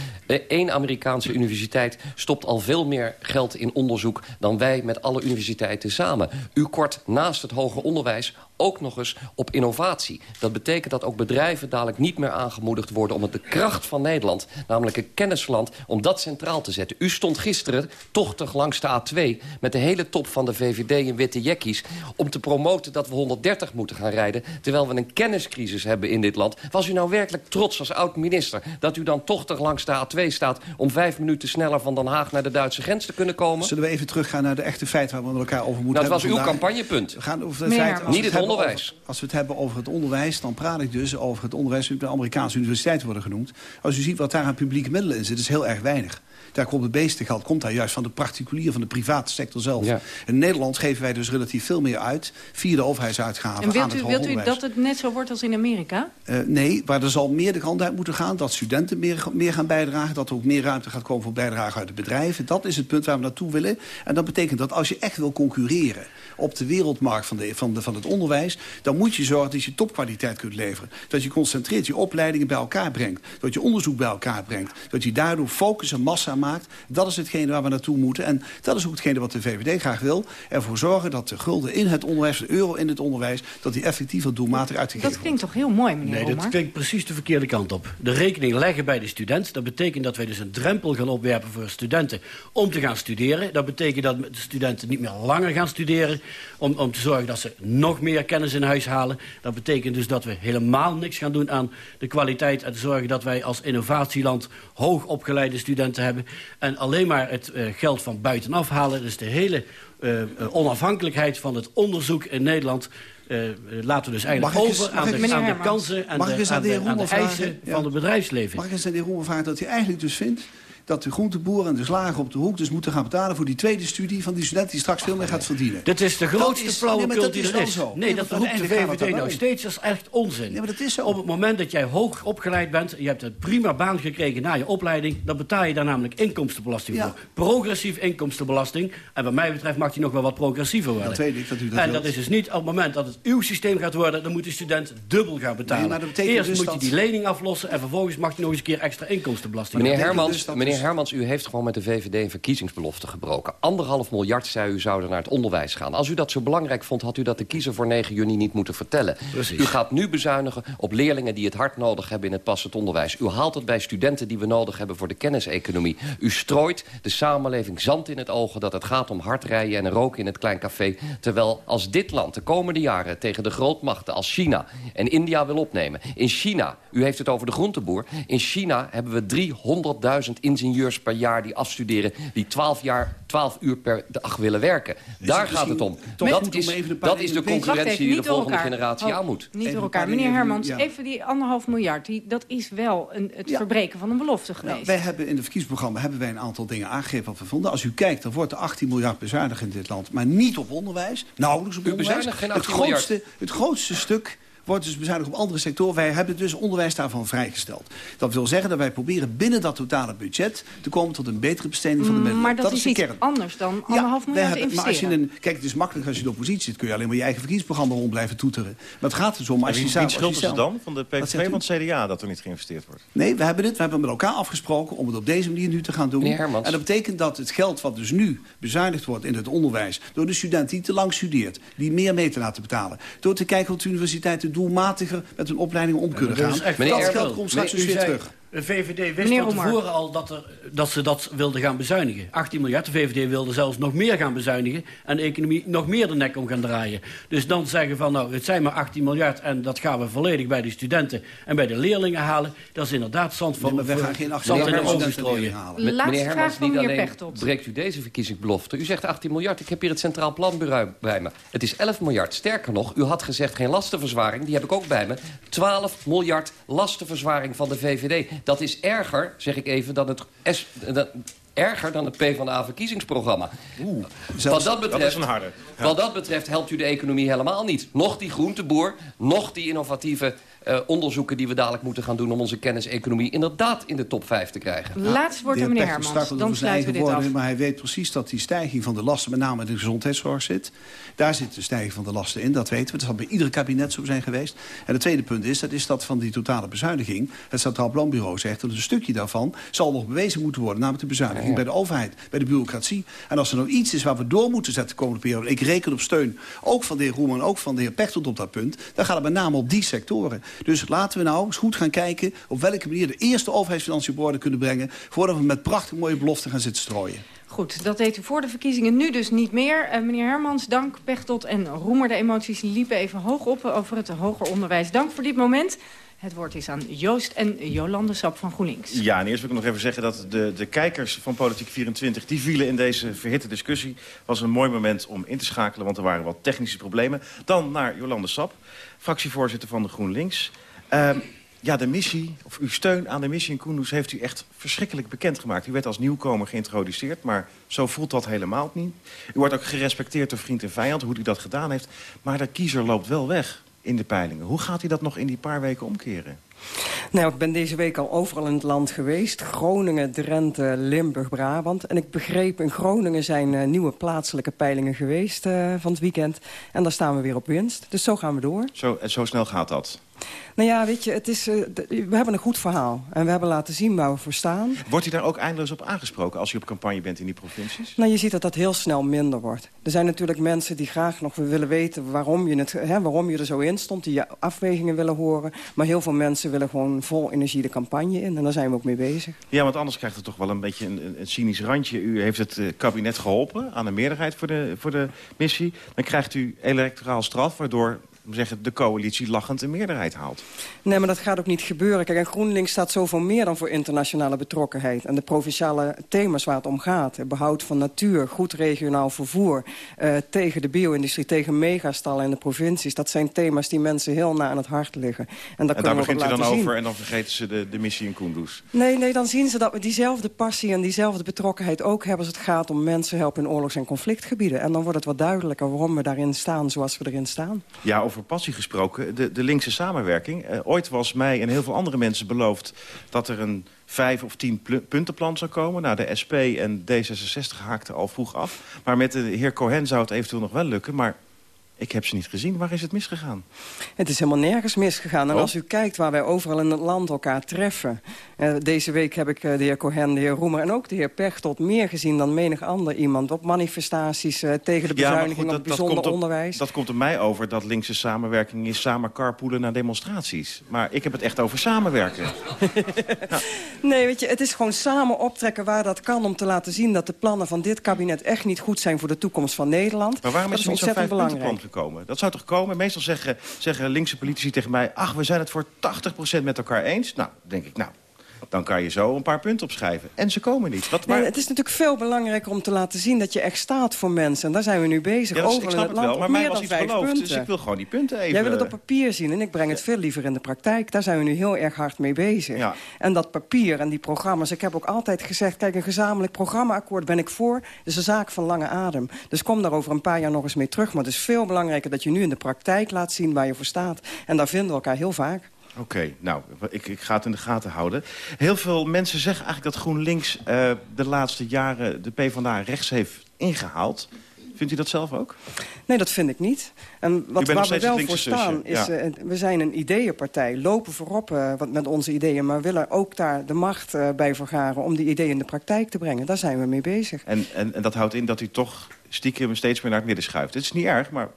Eén Amerikaanse universiteit stopt al veel meer geld in onderzoek... dan wij met alle universiteiten samen. U kort naast het hoger onderwijs ook nog eens op innovatie. Dat betekent dat ook bedrijven dadelijk niet meer aangemoedigd worden... om het de kracht van Nederland, namelijk een kennisland... om dat centraal te zetten. U stond gisteren tochtig langs de A2... met de hele top van de VVD in witte jekkies... om te promoten dat we 130 moeten gaan rijden... terwijl we een kenniscrisis hebben in dit land. Was u nou werkelijk trots als oud-minister... dat u dan tochtig langs de A2 staat... om vijf minuten sneller van Den Haag naar de Duitse grens te kunnen komen? Zullen we even teruggaan naar de echte feiten... waar we met elkaar over moeten nou, dat hebben was uw campagnepunt. We gaan over de feiten. Niet het onderwijs. als we het hebben over het onderwijs, dan praat ik dus over het onderwijs... de Amerikaanse universiteiten worden genoemd. Als u ziet wat daar aan publieke middelen in zit, is heel erg weinig. Daar komt het beeste geld komt daar juist van de particulier, van de private sector zelf. In Nederland geven wij dus relatief veel meer uit... via de overheidsuitgaven en wilt aan het u, wilt u dat het net zo wordt als in Amerika? Uh, nee, maar er zal meer de kant uit moeten gaan... dat studenten meer, meer gaan bijdragen, dat er ook meer ruimte gaat komen... voor bijdrage uit de bedrijven. Dat is het punt waar we naartoe willen. En dat betekent dat als je echt wil concurreren op de wereldmarkt van, de, van, de, van het onderwijs... dan moet je zorgen dat je topkwaliteit kunt leveren. Dat je concentreert, je opleidingen bij elkaar brengt. Dat je onderzoek bij elkaar brengt. Dat je daardoor focus en massa maakt. Dat is hetgene waar we naartoe moeten. En dat is ook hetgene wat de VVD graag wil. Ervoor zorgen dat de gulden in het onderwijs, de euro in het onderwijs... dat die effectief en doelmatig uitgegeven Dat klinkt toch heel mooi, meneer Nee, dat klinkt precies de verkeerde kant op. De rekening leggen bij de student. Dat betekent dat wij dus een drempel gaan opwerpen voor studenten om te gaan studeren. Dat betekent dat de studenten niet meer langer gaan studeren... om, om te zorgen dat ze nog meer kennis in huis halen. Dat betekent dus dat we helemaal niks gaan doen aan de kwaliteit... en te zorgen dat wij als innovatieland hoogopgeleide studenten hebben... en alleen maar het uh, geld van buitenaf halen. Dus de hele uh, onafhankelijkheid van het onderzoek in Nederland... Laten we dus eigenlijk over eens, aan, de, aan de, kansen en de, aan de, aan de eisen ja. van het bedrijfsleven. Mag ik eens aan de heer Roemer vragen dat hij eigenlijk dus vindt dat de groenteboer en de slager op de hoek dus moeten gaan betalen... voor die tweede studie van die student die straks veel meer gaat verdienen. Dat is de grootste flauwekul die er is. Zo. Nee, dat roept de VVD nou steeds. Dat is echt onzin. Nee, maar dat is zo. Op het moment dat jij hoog opgeleid bent... je hebt een prima baan gekregen na je opleiding... dan betaal je daar namelijk inkomstenbelasting ja. voor. Progressief inkomstenbelasting. En wat mij betreft mag die nog wel wat progressiever worden. Dat weet ik, dat u dat En dat is dus niet op het moment dat het uw systeem gaat worden... dan moet de student dubbel gaan betalen. Nee, maar dat Eerst dus moet je die lening aflossen... en vervolgens mag je nog eens een keer extra inkomstenbelasting Meneer Hermans, meneer Hermans, u heeft gewoon met de VVD een verkiezingsbelofte gebroken. Anderhalf miljard, zei u, zouden naar het onderwijs gaan. Als u dat zo belangrijk vond, had u dat de kiezer voor 9 juni niet moeten vertellen. Precies. U gaat nu bezuinigen op leerlingen die het hard nodig hebben in het passend onderwijs. U haalt het bij studenten die we nodig hebben voor de kenniseconomie. U strooit de samenleving zand in het ogen dat het gaat om hard rijden en roken in het klein café. Terwijl als dit land de komende jaren tegen de grootmachten als China en India wil opnemen. In China, u heeft het over de groenteboer. In China hebben we 300.000 ingenieurs per jaar die afstuderen... die 12, jaar, 12 uur per dag willen werken. Daar gaat het om. Dat is, dat is de concurrentie die de volgende elkaar. generatie aan moet. Niet door elkaar. Meneer Hermans, ja. even die anderhalf miljard... Die, dat is wel een, het ja. verbreken van een belofte geweest. Nou, wij hebben in het verkiezingsprogramma hebben wij een aantal dingen aangegeven wat we vonden. Als u kijkt, dan wordt er 18 miljard bezuinigd in dit land. Maar niet op onderwijs, nauwelijks op u onderwijs. Geen 18 het, grootste, het grootste stuk wordt dus bezuinigd op andere sectoren. Wij hebben dus onderwijs daarvan vrijgesteld. Dat wil zeggen dat wij proberen binnen dat totale budget... te komen tot een betere besteding van de middelen. Maar dat, dat is, is iets kern. anders dan anderhalf ja, miljard hebben, Maar als je een, kijk, het is makkelijk als je in de oppositie zit... kun je alleen maar je eigen verkiezingsprogramma rond blijven toeteren. Maar het gaat dus om... Als wie, je zelf, wie schuld is dan? Van de PVV van het CDA dat er niet geïnvesteerd wordt? Nee, we hebben dit. We hebben met elkaar afgesproken om het op deze manier nu te gaan doen. En dat betekent dat het geld wat dus nu bezuinigd wordt in het onderwijs... door de student die te lang studeert, die meer mee te laten betalen... door te kijken wat de universiteiten doelmatiger met hun opleiding om kunnen gaan. Dat geld komt straks dus weer terug. De VVD wist van tevoren al dat, er, dat ze dat wilden gaan bezuinigen. 18 miljard. De VVD wilde zelfs nog meer gaan bezuinigen... en de economie nog meer de nek om gaan draaien. Dus dan zeggen van, nou, het zijn maar 18 miljard... en dat gaan we volledig bij de studenten en bij de leerlingen halen. Dat is inderdaad zand, van, nee, we gaan geen zand in de ogen strooien. Laatste vraag van meneer Pechtold. breekt u deze verkiezingsbelofte. U zegt 18 miljard. Ik heb hier het Centraal Planbureau bij me. Het is 11 miljard. Sterker nog, u had gezegd geen lastenverzwaring. Die heb ik ook bij me. 12 miljard lastenverzwaring van de VVD. Dat is erger zeg ik even, dan het... S, dat, erger dan het PvdA-verkiezingsprogramma. Wat dat betreft, dat is een harde. Ja. Wat dat betreft helpt u de economie helemaal niet. Nog die groenteboer, nog die innovatieve uh, onderzoeken die we dadelijk moeten gaan doen... om onze kenniseconomie inderdaad in de top 5 te krijgen. Laatst wordt er meneer Hermans, dan sluiten we dit af. Maar hij weet precies dat die stijging van de lasten... met name in de gezondheidszorg zit. Daar zit de stijging van de lasten in, dat weten we. Dat zal bij ieder kabinet zo zijn geweest. En het tweede punt is, dat is dat van die totale bezuiniging... het Centraal Planbureau zegt dat een stukje daarvan... zal nog bewezen moeten worden, namelijk de bezuiniging bij de overheid, bij de bureaucratie. En als er nou iets is waar we door moeten zetten de komende periode... ik reken op steun, ook van de heer Roeman, ook van de heer Pechtold op dat punt... dan gaat het met name op die sectoren. Dus laten we nou eens goed gaan kijken... op welke manier de eerste overheidsfinanciën op orde kunnen brengen... voordat we met prachtig mooie beloften gaan zitten strooien. Goed, dat deed u voor de verkiezingen, nu dus niet meer. Uh, meneer Hermans, dank. Pechtold en Roemer, de emoties liepen even hoog op over het hoger onderwijs. Dank voor dit moment. Het woord is aan Joost en Jolande Sap van GroenLinks. Ja, en eerst wil ik nog even zeggen dat de, de kijkers van Politiek 24... die vielen in deze verhitte discussie. was een mooi moment om in te schakelen, want er waren wat technische problemen. Dan naar Jolande Sap, fractievoorzitter van de GroenLinks. Uh, ja, de missie, of uw steun aan de missie in Kunduz... heeft u echt verschrikkelijk bekendgemaakt. U werd als nieuwkomer geïntroduceerd, maar zo voelt dat helemaal niet. U wordt ook gerespecteerd door vriend en vijand, hoe u dat gedaan heeft. Maar de kiezer loopt wel weg in de peilingen. Hoe gaat u dat nog in die paar weken omkeren? Nou, ik ben deze week al overal in het land geweest. Groningen, Drenthe, Limburg, Brabant. En ik begreep, in Groningen zijn uh, nieuwe plaatselijke peilingen geweest uh, van het weekend. En daar staan we weer op winst. Dus zo gaan we door. Zo, en zo snel gaat dat? Nou ja, weet je, het is, uh, we hebben een goed verhaal. En we hebben laten zien waar we voor staan. Wordt u daar ook eindeloos op aangesproken als u op campagne bent in die provincies? Nou, je ziet dat dat heel snel minder wordt. Er zijn natuurlijk mensen die graag nog willen weten waarom je, het, hè, waarom je er zo in stond. Die je afwegingen willen horen. Maar heel veel mensen willen gewoon vol energie de campagne in. En daar zijn we ook mee bezig. Ja, want anders krijgt het toch wel een beetje een, een cynisch randje. U heeft het uh, kabinet geholpen aan de meerderheid voor de, voor de missie. Dan krijgt u electoraal straf, waardoor zeggen, de coalitie lachend een meerderheid haalt. Nee, maar dat gaat ook niet gebeuren. Kijk, en GroenLinks staat zoveel meer dan voor internationale betrokkenheid. En de provinciale thema's waar het om gaat. Behoud van natuur, goed regionaal vervoer... Uh, tegen de bio-industrie, tegen megastallen in de provincies. Dat zijn thema's die mensen heel na aan het hart liggen. En, daar, en daar begint u dan zien. over en dan vergeten ze de, de missie in Kunduz? Nee, nee, dan zien ze dat we diezelfde passie en diezelfde betrokkenheid ook hebben... als het gaat om mensen helpen in oorlogs- en conflictgebieden. En dan wordt het wat duidelijker waarom we daarin staan zoals we erin staan. Ja, over passie gesproken, de, de linkse samenwerking. Uh, ooit was mij en heel veel andere mensen beloofd... dat er een vijf of tien puntenplan zou komen. Nou, de SP en D66 haakten al vroeg af. Maar met de heer Cohen zou het eventueel nog wel lukken. Maar ik heb ze niet gezien. Waar is het misgegaan? Het is helemaal nergens misgegaan. En oh. als u kijkt waar wij overal in het land elkaar treffen... Uh, deze week heb ik uh, de heer Cohen, de heer Roemer en ook de heer Pechtold... meer gezien dan menig ander iemand op manifestaties... Uh, tegen de bezuiniging ja, goed, dat, op bijzonder dat onderwijs. dat komt er mij over dat linkse samenwerking is samen carpoolen naar demonstraties. Maar ik heb het echt over samenwerken. (laughs) ja. Nee, weet je, het is gewoon samen optrekken waar dat kan... om te laten zien dat de plannen van dit kabinet echt niet goed zijn... voor de toekomst van Nederland. Maar waarom dat is er niet zo'n gekomen. Dat zou toch komen? Meestal zeggen, zeggen linkse politici tegen mij... ach, we zijn het voor 80% met elkaar eens. Nou, denk ik, nou, dan kan je zo een paar punten opschrijven. En ze komen niet. Wat, nee, het is natuurlijk veel belangrijker om te laten zien dat je echt staat voor mensen. En daar zijn we nu bezig. Ja, Over ik snap het, land, wel, maar mij was iets beloofd. Punten. Dus ik wil gewoon die punten even... Jij wil het op papier zien en ik breng het veel liever in de praktijk. Daar zijn we nu heel erg hard mee bezig. Ja. En dat papier en die programma's. Ik heb ook altijd gezegd, kijk, een gezamenlijk programmaakkoord ben ik voor. Dat is een zaak van lange adem. Dus kom daar over een paar jaar nog eens mee terug. Maar het is veel belangrijker dat je nu in de praktijk laat zien waar je voor staat. En daar vinden we elkaar heel vaak. Oké, okay, nou, ik, ik, ga het in de gaten houden. Heel veel mensen zeggen eigenlijk dat GroenLinks uh, de laatste jaren de PvdA rechts heeft ingehaald. Vindt u dat zelf ook? Nee, dat vind ik niet. En wat, waar we wel voor staan is, ja. uh, we zijn een ideeënpartij. Lopen voorop uh, wat met onze ideeën, maar willen ook daar de macht uh, bij vergaren... om die ideeën in de praktijk te brengen. Daar zijn we mee bezig. En, en, en dat houdt in dat u toch stiekem steeds meer naar het midden schuift. Het is niet erg, maar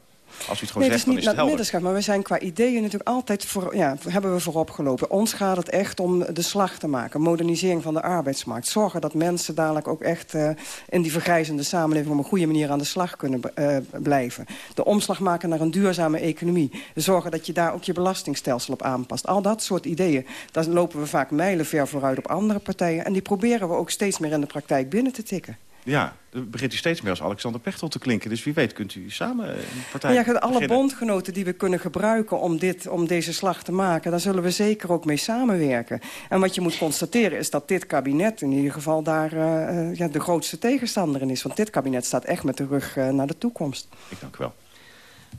als u het gewoon nee, zegt, het is niet dan is het helder. Maar we zijn qua ideeën natuurlijk altijd voor, ja, hebben we voorop gelopen. Ons gaat het echt om de slag te maken. Modernisering van de arbeidsmarkt. Zorgen dat mensen dadelijk ook echt uh, in die vergrijzende samenleving... op een goede manier aan de slag kunnen uh, blijven. De omslag maken naar een duurzame economie. Zorgen dat je daar ook je belastingstelsel op aanpast. Al dat soort ideeën. Daar lopen we vaak mijlenver vooruit op andere partijen. En die proberen we ook steeds meer in de praktijk binnen te tikken. Ja, dan begint u steeds meer als Alexander Pechtold te klinken. Dus wie weet kunt u samen een partij Ja, alle beginnen. bondgenoten die we kunnen gebruiken om, dit, om deze slag te maken... daar zullen we zeker ook mee samenwerken. En wat je moet constateren is dat dit kabinet in ieder geval daar uh, ja, de grootste tegenstander in is. Want dit kabinet staat echt met de rug uh, naar de toekomst. Ik dank u wel.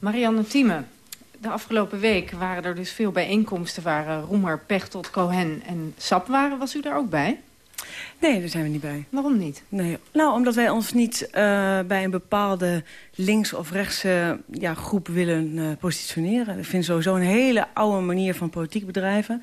Marianne Thieme, de afgelopen week waren er dus veel bijeenkomsten... waar Roemer, Pechtold, Cohen en Sap waren. Was u daar ook bij? Nee, daar zijn we niet bij. Waarom niet? Nee. Nou, omdat wij ons niet uh, bij een bepaalde links- of rechtse ja, groep willen uh, positioneren. Ik vind sowieso een hele oude manier van politiek bedrijven.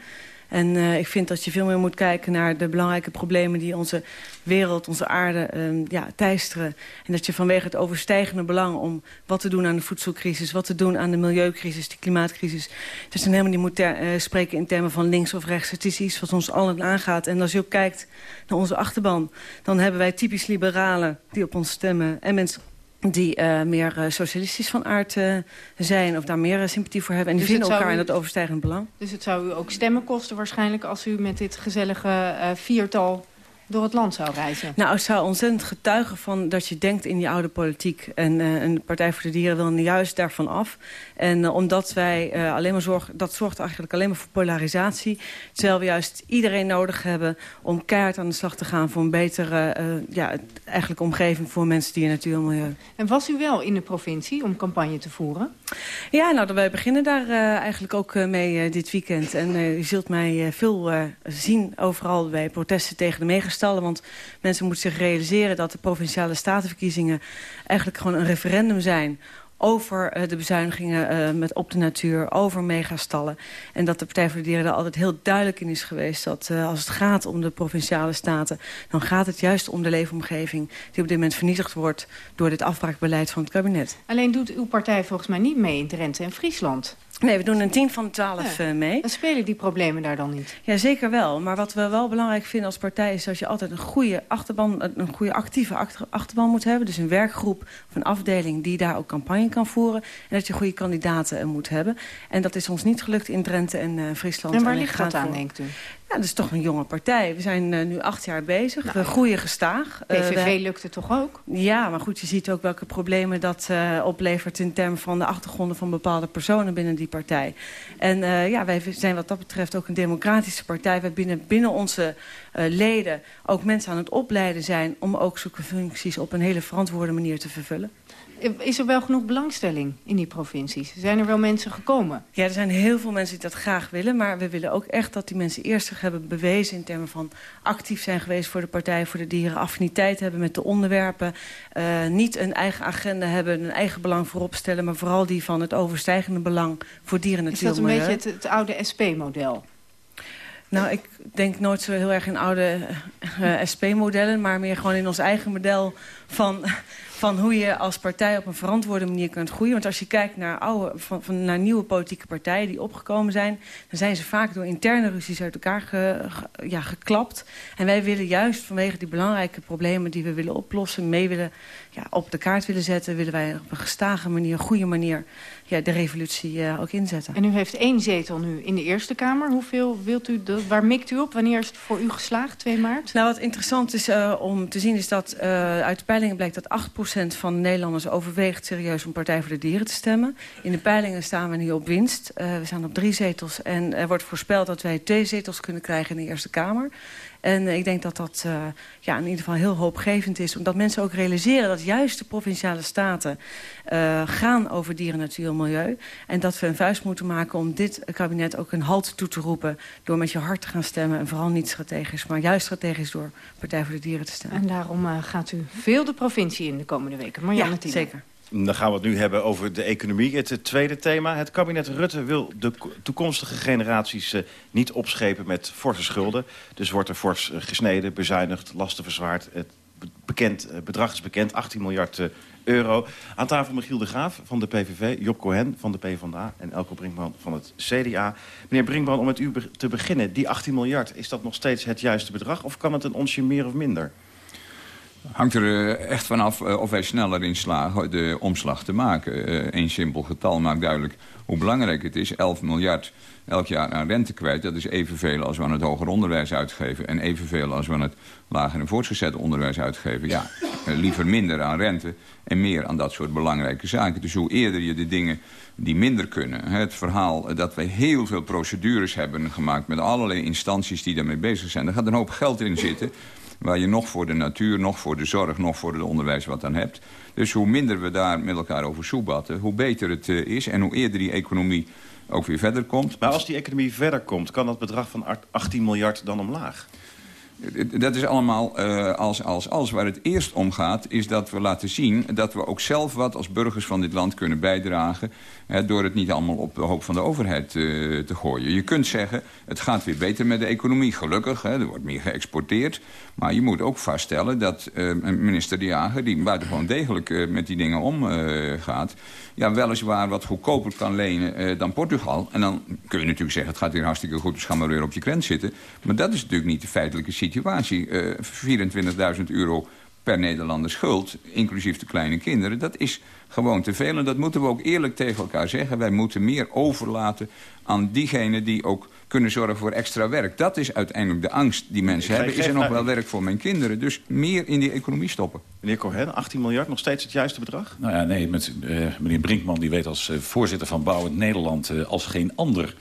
En uh, ik vind dat je veel meer moet kijken naar de belangrijke problemen... die onze wereld, onze aarde uh, ja, teisteren. En dat je vanwege het overstijgende belang om wat te doen aan de voedselcrisis... wat te doen aan de milieucrisis, de klimaatcrisis... dat je helemaal niet moet uh, spreken in termen van links of rechts. Het is iets wat ons allen aangaat. En als je ook kijkt naar onze achterban... dan hebben wij typisch liberalen die op ons stemmen... en mensen die uh, meer uh, socialistisch van aard uh, zijn... of daar meer sympathie voor hebben. En die dus vinden elkaar u, in dat overstijgend belang. Dus het zou u ook stemmen kosten waarschijnlijk... als u met dit gezellige viertal door het land zou reizen? Nou, het zou ontzettend getuigen van dat je denkt in die oude politiek. En uh, een Partij voor de Dieren wil juist daarvan af. En uh, omdat wij uh, alleen maar zorgen, dat zorgt eigenlijk alleen maar voor polarisatie. Terwijl we juist iedereen nodig hebben om keihard aan de slag te gaan voor een betere ja, eigenlijk omgeving voor mensen, die natuur en milieu. En was u wel in de provincie om campagne te voeren? Ja, nou, wij beginnen daar eigenlijk ook mee dit weekend. En u zult mij veel zien overal bij protesten tegen de megastallen want mensen moeten zich realiseren dat de provinciale statenverkiezingen eigenlijk gewoon een referendum zijn over uh, de bezuinigingen uh, met op de natuur, over megastallen. En dat de Partij voor de Dieren daar altijd heel duidelijk in is geweest... dat uh, als het gaat om de provinciale staten... dan gaat het juist om de leefomgeving... die op dit moment vernietigd wordt door dit afbraakbeleid van het kabinet. Alleen doet uw partij volgens mij niet mee in Drenthe en Friesland. Nee, we doen een tien van de twaalf ja. mee. Dan spelen die problemen daar dan niet? Ja, zeker wel. Maar wat we wel belangrijk vinden als partij... is dat je altijd een goede achterban, een goede actieve achterban moet hebben. Dus een werkgroep of een afdeling die daar ook campagne kan voeren. En dat je goede kandidaten moet hebben. En dat is ons niet gelukt in Drenthe en uh, Friesland. En waar ligt dat aan, denkt u? Ja, dat is toch een jonge partij. We zijn uh, nu acht jaar bezig. Nou, we groeien gestaag. PVV uh, we... lukt het toch ook? Ja, maar goed, je ziet ook welke problemen dat uh, oplevert... in termen van de achtergronden van bepaalde personen binnen die partij. En ja, wij zijn wat dat betreft ook een democratische partij. We binnen, binnen onze leden ook mensen aan het opleiden zijn... om ook zulke functies op een hele verantwoorde manier te vervullen. Is er wel genoeg belangstelling in die provincies? Zijn er wel mensen gekomen? Ja, er zijn heel veel mensen die dat graag willen. Maar we willen ook echt dat die mensen eerst zich hebben bewezen... in termen van actief zijn geweest voor de Partij voor de Dieren... affiniteit hebben met de onderwerpen. Uh, niet een eigen agenda hebben, een eigen belang voorop stellen... maar vooral die van het overstijgende belang voor dieren en Is dat een beetje het, het oude SP-model? Nou, ik denk nooit zo heel erg in oude uh, SP-modellen... maar meer gewoon in ons eigen model van van hoe je als partij op een verantwoorde manier kunt groeien. Want als je kijkt naar, oude, van, naar nieuwe politieke partijen die opgekomen zijn... dan zijn ze vaak door interne ruzies uit elkaar ge, ja, geklapt. En wij willen juist vanwege die belangrijke problemen die we willen oplossen... mee willen, ja, op de kaart willen zetten... willen wij op een gestage manier, goede manier ja, de revolutie uh, ook inzetten. En u heeft één zetel nu in de Eerste Kamer. Hoeveel wilt u, de, waar mikt u op? Wanneer is het voor u geslaagd, 2 maart? Nou, wat interessant is uh, om te zien is dat uh, uit de peilingen blijkt dat 8% van de Nederlanders overweegt serieus om Partij voor de Dieren te stemmen. In de peilingen staan we nu op winst. we staan op drie zetels en er wordt voorspeld dat wij twee zetels kunnen krijgen in de Eerste Kamer. En ik denk dat dat uh, ja, in ieder geval heel hoopgevend is. Omdat mensen ook realiseren dat juist de provinciale staten uh, gaan over dieren, natuur en milieu. En dat we een vuist moeten maken om dit kabinet ook een halt toe te roepen. Door met je hart te gaan stemmen. En vooral niet strategisch, maar juist strategisch door Partij voor de Dieren te stemmen. En daarom uh, gaat u veel de provincie in de komende weken. Marianne ja, zeker. Dan gaan we het nu hebben over de economie. Het tweede thema. Het kabinet Rutte wil de toekomstige generaties uh, niet opschepen met forse schulden. Dus wordt er fors uh, gesneden, bezuinigd, lasten verzwaard. Het bekend, uh, bedrag is bekend, 18 miljard euro. Aan tafel Michiel de Graaf van de PVV, Job Cohen van de PvdA... en Elko Brinkman van het CDA. Meneer Brinkman, om met u te beginnen. Die 18 miljard, is dat nog steeds het juiste bedrag... of kan het een onsje meer of minder? Hangt er eh, echt vanaf uh, of wij sneller in slagen de omslag te maken. Uh, Eén simpel getal maakt duidelijk hoe belangrijk het is. 11 miljard elk jaar aan rente kwijt. Dat is evenveel als we aan het hoger onderwijs uitgeven... en evenveel als we aan het lager en voortgezet onderwijs uitgeven. Ja, liever minder aan rente en meer aan dat soort belangrijke zaken. Dus hoe eerder je de dingen die minder kunnen... het verhaal dat wij heel veel procedures hebben gemaakt... met allerlei instanties die daarmee bezig zijn... daar gaat een hoop geld in zitten waar je nog voor de natuur, nog voor de zorg, nog voor het onderwijs wat aan hebt. Dus hoe minder we daar met elkaar over soebatten, hoe beter het uh, is... en hoe eerder die economie ook weer verder komt. Maar als die economie verder komt, kan dat bedrag van 18 miljard dan omlaag? Dat is allemaal uh, als, als, als. Waar het eerst om gaat, is dat we laten zien... dat we ook zelf wat als burgers van dit land kunnen bijdragen... Door het niet allemaal op de hoop van de overheid uh, te gooien. Je kunt zeggen, het gaat weer beter met de economie, gelukkig. Hè, er wordt meer geëxporteerd. Maar je moet ook vaststellen dat uh, minister De Jager... die buitengewoon degelijk met die dingen omgaat... ja, weliswaar wat goedkoper kan lenen dan Portugal. En dan kun je natuurlijk zeggen, het gaat weer hartstikke goed... dus ga maar weer op je krent zitten. Maar dat is natuurlijk niet de feitelijke situatie situatie. Uh, eh, 24.000 euro per Nederlander schuld, inclusief de kleine kinderen... dat is gewoon te veel. En dat moeten we ook eerlijk tegen elkaar zeggen. Wij moeten meer overlaten aan diegenen die ook kunnen zorgen voor extra werk. Dat is uiteindelijk de angst die mensen hebben. Is er nog wel werk voor mijn kinderen? Dus meer in die economie stoppen. Meneer Cohen, 18 miljard, nog steeds het juiste bedrag? Nou ja, nee, met, uh, meneer Brinkman die weet als uh, voorzitter van Bouwend Nederland... Uh, als geen ander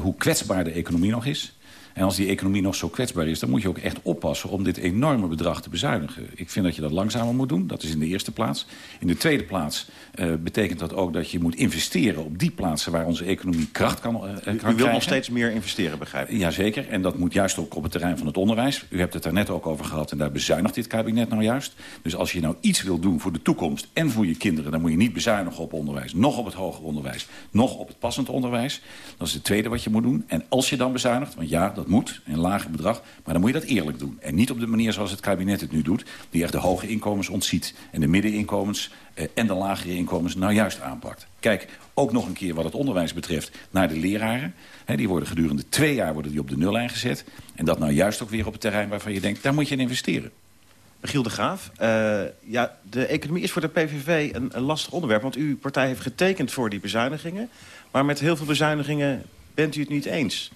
hoe kwetsbaar de economie nog is. En als die economie nog zo kwetsbaar is... dan moet je ook echt oppassen om dit enorme bedrag te bezuinigen. Ik vind dat je dat langzamer moet doen. Dat is in de eerste plaats. In de tweede plaats uh, betekent dat ook dat je moet investeren... op die plaatsen waar onze economie kracht kan, uh, kan U, u krijgen. wilt nog steeds meer investeren, begrijp ik? Jazeker. En dat moet juist ook op het terrein van het onderwijs. U hebt het daar net ook over gehad. En daar bezuinigt dit kabinet nou juist. Dus als je nou iets wil doen voor de toekomst en voor je kinderen... dan moet je niet bezuinigen op onderwijs. Nog op het hoger onderwijs. Nog op het passend onderwijs. Dat is het tweede wat je moet doen. En als je dan bezuinigt, want ja, dat moet, een lager bedrag. Maar dan moet je dat eerlijk doen. En niet op de manier zoals het kabinet het nu doet. Die echt de hoge inkomens ontziet. En de middeninkomens eh, en de lagere inkomens nou juist aanpakt. Kijk, ook nog een keer wat het onderwijs betreft naar de leraren. Die worden gedurende twee jaar worden die op de nullijn gezet. En dat nou juist ook weer op het terrein waarvan je denkt... daar moet je in investeren. Michiel de Graaf, uh, ja, de economie is voor de PVV een lastig onderwerp. Want uw partij heeft getekend voor die bezuinigingen. Maar met heel veel bezuinigingen bent u het niet eens.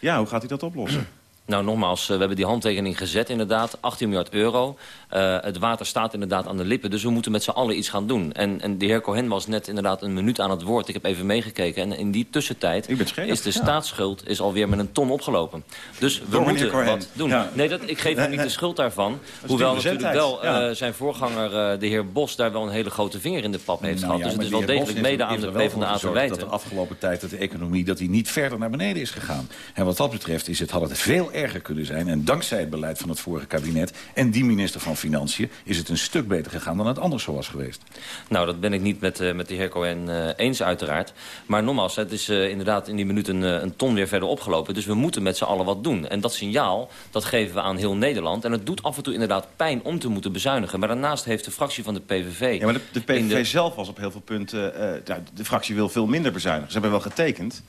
Ja, hoe gaat u dat oplossen? Nou, nogmaals, we hebben die handtekening gezet inderdaad. 18 miljard euro. Uh, het water staat inderdaad aan de lippen. Dus we moeten met z'n allen iets gaan doen. En, en de heer Cohen was net inderdaad een minuut aan het woord. Ik heb even meegekeken. En in die tussentijd is de ja. staatsschuld is alweer met een ton opgelopen. Dus we Door moeten wat doen. Ja. Nee, dat, ik geef hem niet de schuld daarvan. Hoewel natuurlijk wel uh, ja. zijn voorganger, uh, de heer Bos... daar wel een hele grote vinger in de pap heeft nou, gehad. Dus het is wel degelijk mede aan de PvdA te wijten. dat de afgelopen tijd dat de economie dat die niet verder naar beneden is gegaan. En wat dat betreft is het, had het veel erger kunnen zijn. En dankzij het beleid van het vorige kabinet... en die minister van Financiën is het een stuk beter gegaan dan het anders zo was geweest. Nou, dat ben ik niet met, uh, met de heer Cohen uh, eens uiteraard. Maar nogmaals, het is uh, inderdaad in die minuut een, een, ton weer verder opgelopen. Dus we moeten met z'n allen wat doen. En dat signaal, dat geven we aan heel Nederland. En het doet af en toe inderdaad pijn om te moeten bezuinigen. Maar daarnaast heeft de fractie van de PVV... Ja, maar de, de PVV de... zelf was op heel veel punten... Nou, de fractie wil veel minder bezuinigen. Ze hebben wel getekend.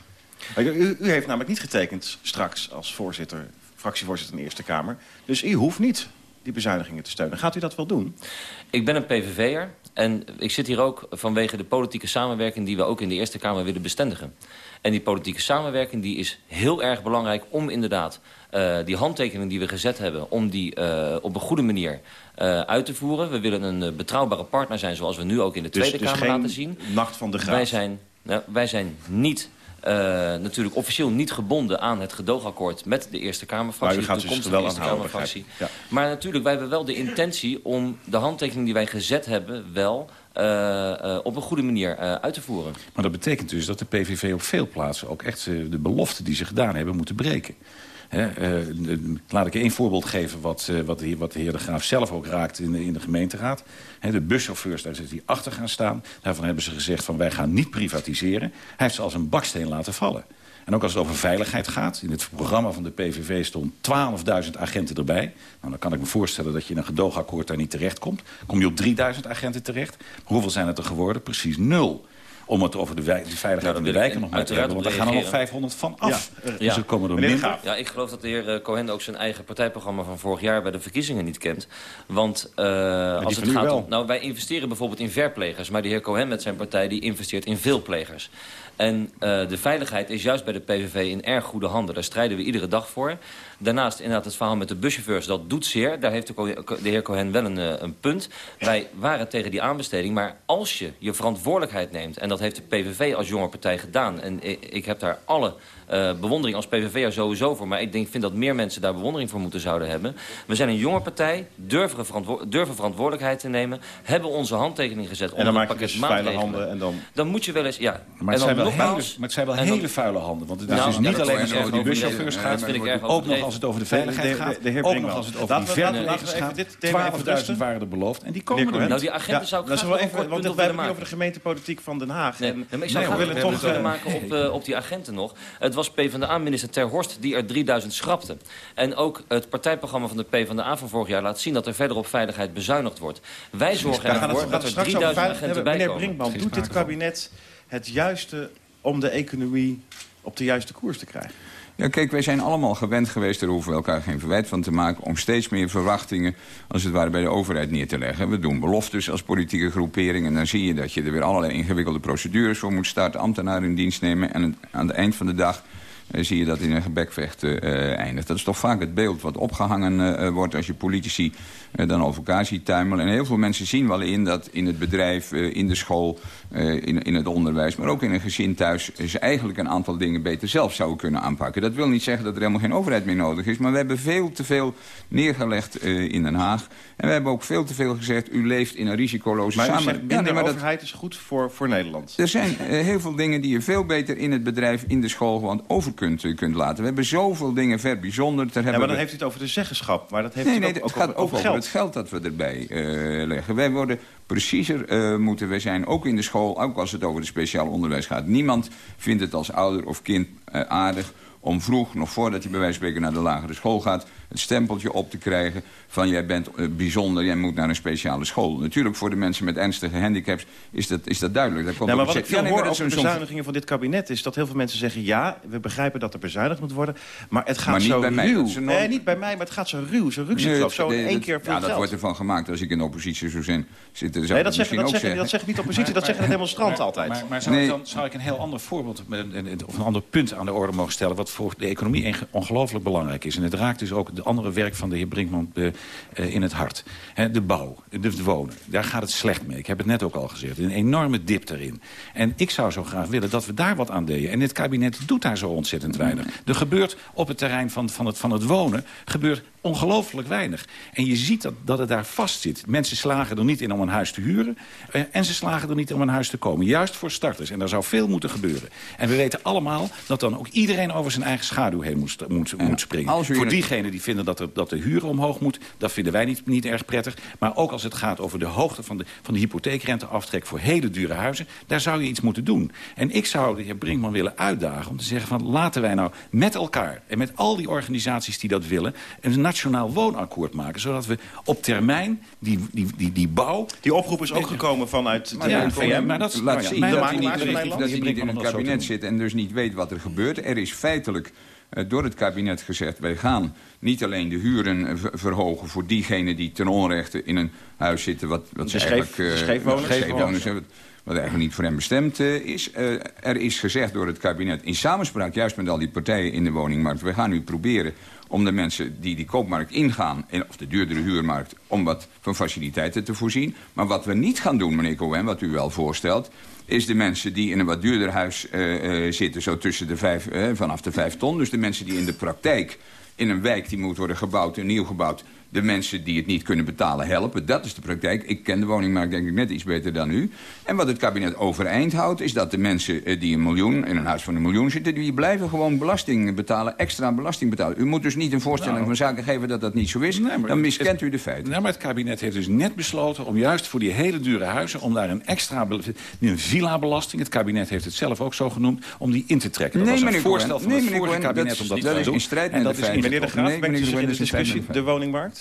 U, u heeft namelijk niet getekend straks als voorzitter fractievoorzitter in de Eerste Kamer. Dus u hoeft niet die bezuinigingen te steunen. Gaat u dat wel doen? Ik ben een PVV'er en ik zit hier ook vanwege de politieke samenwerking... die we ook in de Eerste Kamer willen bestendigen. En die politieke samenwerking die is heel erg belangrijk om inderdaad... Uh, die handtekening die we gezet hebben, om die uh, op een goede manier uh, uit te voeren. We willen een betrouwbare partner zijn, zoals we nu ook in de dus, Tweede dus Kamer laten zien. nacht van de graaf. Wij zijn, nou, wij zijn niet uh, natuurlijk officieel niet gebonden aan het gedoogakkoord met de Eerste Kamerfractie. Maar u gaat de dus wel aan ja. Maar natuurlijk, wij hebben wel de intentie om de handtekening die wij gezet hebben... wel uh, uh, op een goede manier uit te voeren. Maar dat betekent dus dat de PVV op veel plaatsen... ook echt de beloften die ze gedaan hebben moeten breken. He, uh, laat ik één voorbeeld geven wat, uh, wat, de heer, wat de heer De Graaf zelf ook raakt in de, in de gemeenteraad. He, de buschauffeurs, daar zit hij achter gaan staan. Daarvan hebben ze gezegd van wij gaan niet privatiseren. Hij heeft ze als een baksteen laten vallen. En ook als het over veiligheid gaat. In het programma van de PVV stond 12.000 agenten erbij. Nou, dan kan ik me voorstellen dat je in een gedoogakkoord daar niet terecht komt. Kom je op 3.000 agenten terecht. Hoeveel zijn het er geworden? Precies nul om het over de, de veiligheid nou, in de wijken nog maar te hebben. Want daar gaan er nog 500 van af. Ja, dus er komen er minder. Ja, ik geloof dat de heer Cohen ook zijn eigen partijprogramma van vorig jaar... bij de verkiezingen niet kent. Want uh, als het gaat wel. om... Nou, wij investeren bijvoorbeeld in verplegers. Maar de heer Cohen met zijn partij die investeert in veelplegers. En uh, de veiligheid is juist bij de PVV in erg goede handen. Daar strijden we iedere dag voor. Daarnaast inderdaad het verhaal met de buschauffeurs, dat doet zeer. Daar heeft de, de heer Cohen wel een, een, punt. Wij waren tegen die aanbesteding. Maar als je je verantwoordelijkheid neemt... en dat heeft de PVV als jonge partij gedaan... en ik, ik heb daar alle uh, bewondering als PVV'er sowieso voor. Maar ik denk, vind dat meer mensen daar bewondering voor moeten zouden hebben. We zijn een jonge partij, durven, verantwo durven verantwoordelijkheid te nemen... hebben onze handtekening gezet en dan een pakket maatregelen. handen en dan... Dan moet je wel eens... Ja, maar, het zijn wel, hele, maar het zijn wel hele vuile handen. Want het is nou, dus niet alleen als het over die buschauffeurs gaat... Vind ik erg ook nog als het over de veiligheid gaat. Ook nog als het over die verplegers gaat. 12.000 waren er beloofd en die komen er Nou, die agenten zou ik graag wel even... Want we hebben het over de gemeentepolitiek van Den Haag. Ik zou graag willen toch maken op (laughs) die agenten nog. Het was PvdA-minister Ter Horst die er 3000 schrapte. En ook het partijprogramma van de PvdA van vorig jaar laat zien... dat er verder op veiligheid bezuinigd wordt. Wij zorgen ervoor dat er 3000 agenten bij Meneer Brinkman, doet dit kabinet het juiste om de economie op de juiste koers te krijgen? Ja, kijk, wij zijn allemaal gewend geweest... daar hoeven we elkaar geen verwijt van te maken... om steeds meer verwachtingen, als het ware, bij de overheid neer te leggen. We doen beloftes als politieke groepering... en dan zie je dat je er weer allerlei ingewikkelde procedures voor moet starten... ambtenaren in dienst nemen en aan het eind van de dag uh, zie je dat in een gebekvecht uh, eindigt. Dat is toch vaak het beeld wat opgehangen wordt als je politici dan over elkaar ziet tuimelen. En heel veel mensen zien wel in dat in het bedrijf, in de school, in, in het onderwijs... maar ook in een gezin thuis ze eigenlijk een aantal dingen beter zelf zouden kunnen aanpakken. Dat wil niet zeggen dat er helemaal geen overheid meer nodig is... maar we hebben veel te veel neergelegd in Den Haag. En we hebben ook veel te veel gezegd, u leeft in een risicoloze samenleving. Maar de overheid dat... is goed voor, voor Nederland. Er zijn heel veel dingen die je veel beter in het bedrijf, in de school... gewoon over kunt, kunt laten. We hebben zoveel dingen ver bijzonder. Ja, maar dan we... heeft u het over de zeggenschap. Maar dat heeft nee, nee, ook, het ook gaat over, over het geld dat we erbij leggen. Wij worden preciezer uh, moeten we zijn, ook in de school... ook als het over het speciaal onderwijs gaat. Niemand vindt het als ouder of kind uh, aardig om vroeg, nog voordat je bij wijze spreken naar de lagere school gaat... het stempeltje op te krijgen van jij bent uh, bijzonder, jij moet naar een speciale school. Natuurlijk voor de mensen met ernstige handicaps is dat, is dat duidelijk. Dat komt nee, maar wat ik veel ja, nee, hoor over de bezuinigingen van dit kabinet... is dat heel veel mensen zeggen... ja, we begrijpen dat er bezuinigd moet worden... maar het gaat maar niet zo bij ruw. Mij, nee, niet bij mij, maar het gaat zo ruw, zo rukzichtloos. Zo in één keer veel Ja, dat geld. wordt ervan gemaakt als ik in de oppositie zou zijn. Zitten, nee, dat zeggen, dat, zeggen, dat zeggen niet de oppositie, dat zeggen de demonstranten altijd. Maar, maar zou, ik dan, zou ik een heel ander voorbeeld... of een ander punt aan de orde mogen stellen... wat voor de economie ongelooflijk belangrijk is. En het raakt dus ook de andere werk van de heer Brinkman uh, uh, in het hart. De bouw, de wonen, daar gaat het slecht mee. Ik heb het net ook al gezegd. Een enorme dip erin. En ik zou zo graag willen dat we daar wat aan deden. En dit kabinet doet daar zo ontzettend weinig. Er gebeurt op het terrein van, van, het, van het wonen... gebeurt ongelooflijk weinig. En je ziet dat, dat het daar vast zit. Mensen slagen er niet in om een huis te huren... Uh, en ze slagen er niet om een huis te komen. Juist voor starters. En daar zou veel moeten gebeuren. En we weten allemaal dat dan ook iedereen over zijn eigen schaduw heen moet, moet, moet springen. Voor diegenen die vinden dat, er, dat de huur omhoog moet... dat vinden wij niet, niet erg prettig. Maar ook als het gaat over de hoogte van de, van de hypotheekrenteaftrek... voor hele dure huizen, daar zou je iets moeten doen. En ik zou de heer Brinkman willen uitdagen om te zeggen van... laten wij nou met elkaar en met al die organisaties die dat willen... een nationaal woonakkoord maken. Zodat we op termijn die, die, die, die bouw... Die oproep is ook gekomen vanuit de ja, NVM. Maar dat laat zien dat hij niet, dat hij niet in het kabinet zit... en dus niet weet wat er gebeurt. Er is feitelijk uh, door het kabinet gezegd... wij gaan niet alleen de huren verhogen voor diegenen die ten onrechte in een huis zitten... wat, wat ze eigenlijk... Uh, scheefwoners. scheefwoners hebben, wat eigenlijk niet voor hem bestemd uh, is. Uh, er is gezegd door het kabinet, in samenspraak juist met al die partijen in de woningmarkt... we gaan nu proberen om de mensen die die koopmarkt ingaan... of de duurdere huurmarkt, om wat van faciliteiten te voorzien. Maar wat we niet gaan doen, meneer Cohen, wat u wel voorstelt... is de mensen die in een wat duurder huis uh, uh, zitten... zo tussen de vijf, uh, vanaf de vijf ton. Dus de mensen die in de praktijk in een wijk die moet worden gebouwd en nieuw gebouwd... de mensen die het niet kunnen betalen helpen. Dat is de praktijk. Ik ken de woningmarkt denk ik net iets beter dan u. En wat het kabinet overeind houdt... is dat de mensen uh, die een miljoen, in een huis van een miljoen zitten... die blijven gewoon belasting betalen, extra belasting betalen. U moet dus niet een voorstelling nou, van zaken geven dat dat niet zo is. Nee, dan miskent het, u de feiten. Nee, maar het kabinet heeft dus net besloten om juist voor die hele dure huizen... om daar een extra een villa-belasting, het kabinet heeft het zelf ook zo genoemd... om die in te trekken. Dat nee, was een voorstel van nee, het vorige Cohen, kabinet dat om dat te dat is in strijd met de feiten. Meneer de Graaf, nee, brengt u zich in de discussie de woningmarkt?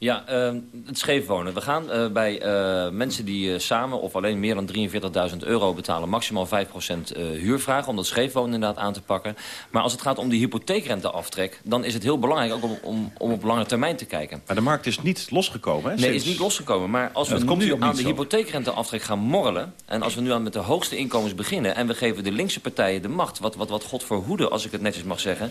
Ja, uh, het scheefwonen. We gaan uh, bij uh, mensen die samen of alleen meer dan 43.000 euro betalen... maximaal 5% huur vragen om dat scheefwonen inderdaad aan te pakken. Maar als het gaat om die hypotheekrenteaftrek... dan is het heel belangrijk ook om, om, om op lange termijn te kijken. Maar de markt is niet losgekomen, hè? Nee, is niet losgekomen. Maar als we nu aan de zo. hypotheekrenteaftrek gaan morrelen... en als we nu aan met de hoogste inkomens beginnen... en we geven de linkse partijen de macht, wat, wat, wat God verhoede... als ik het netjes mag zeggen...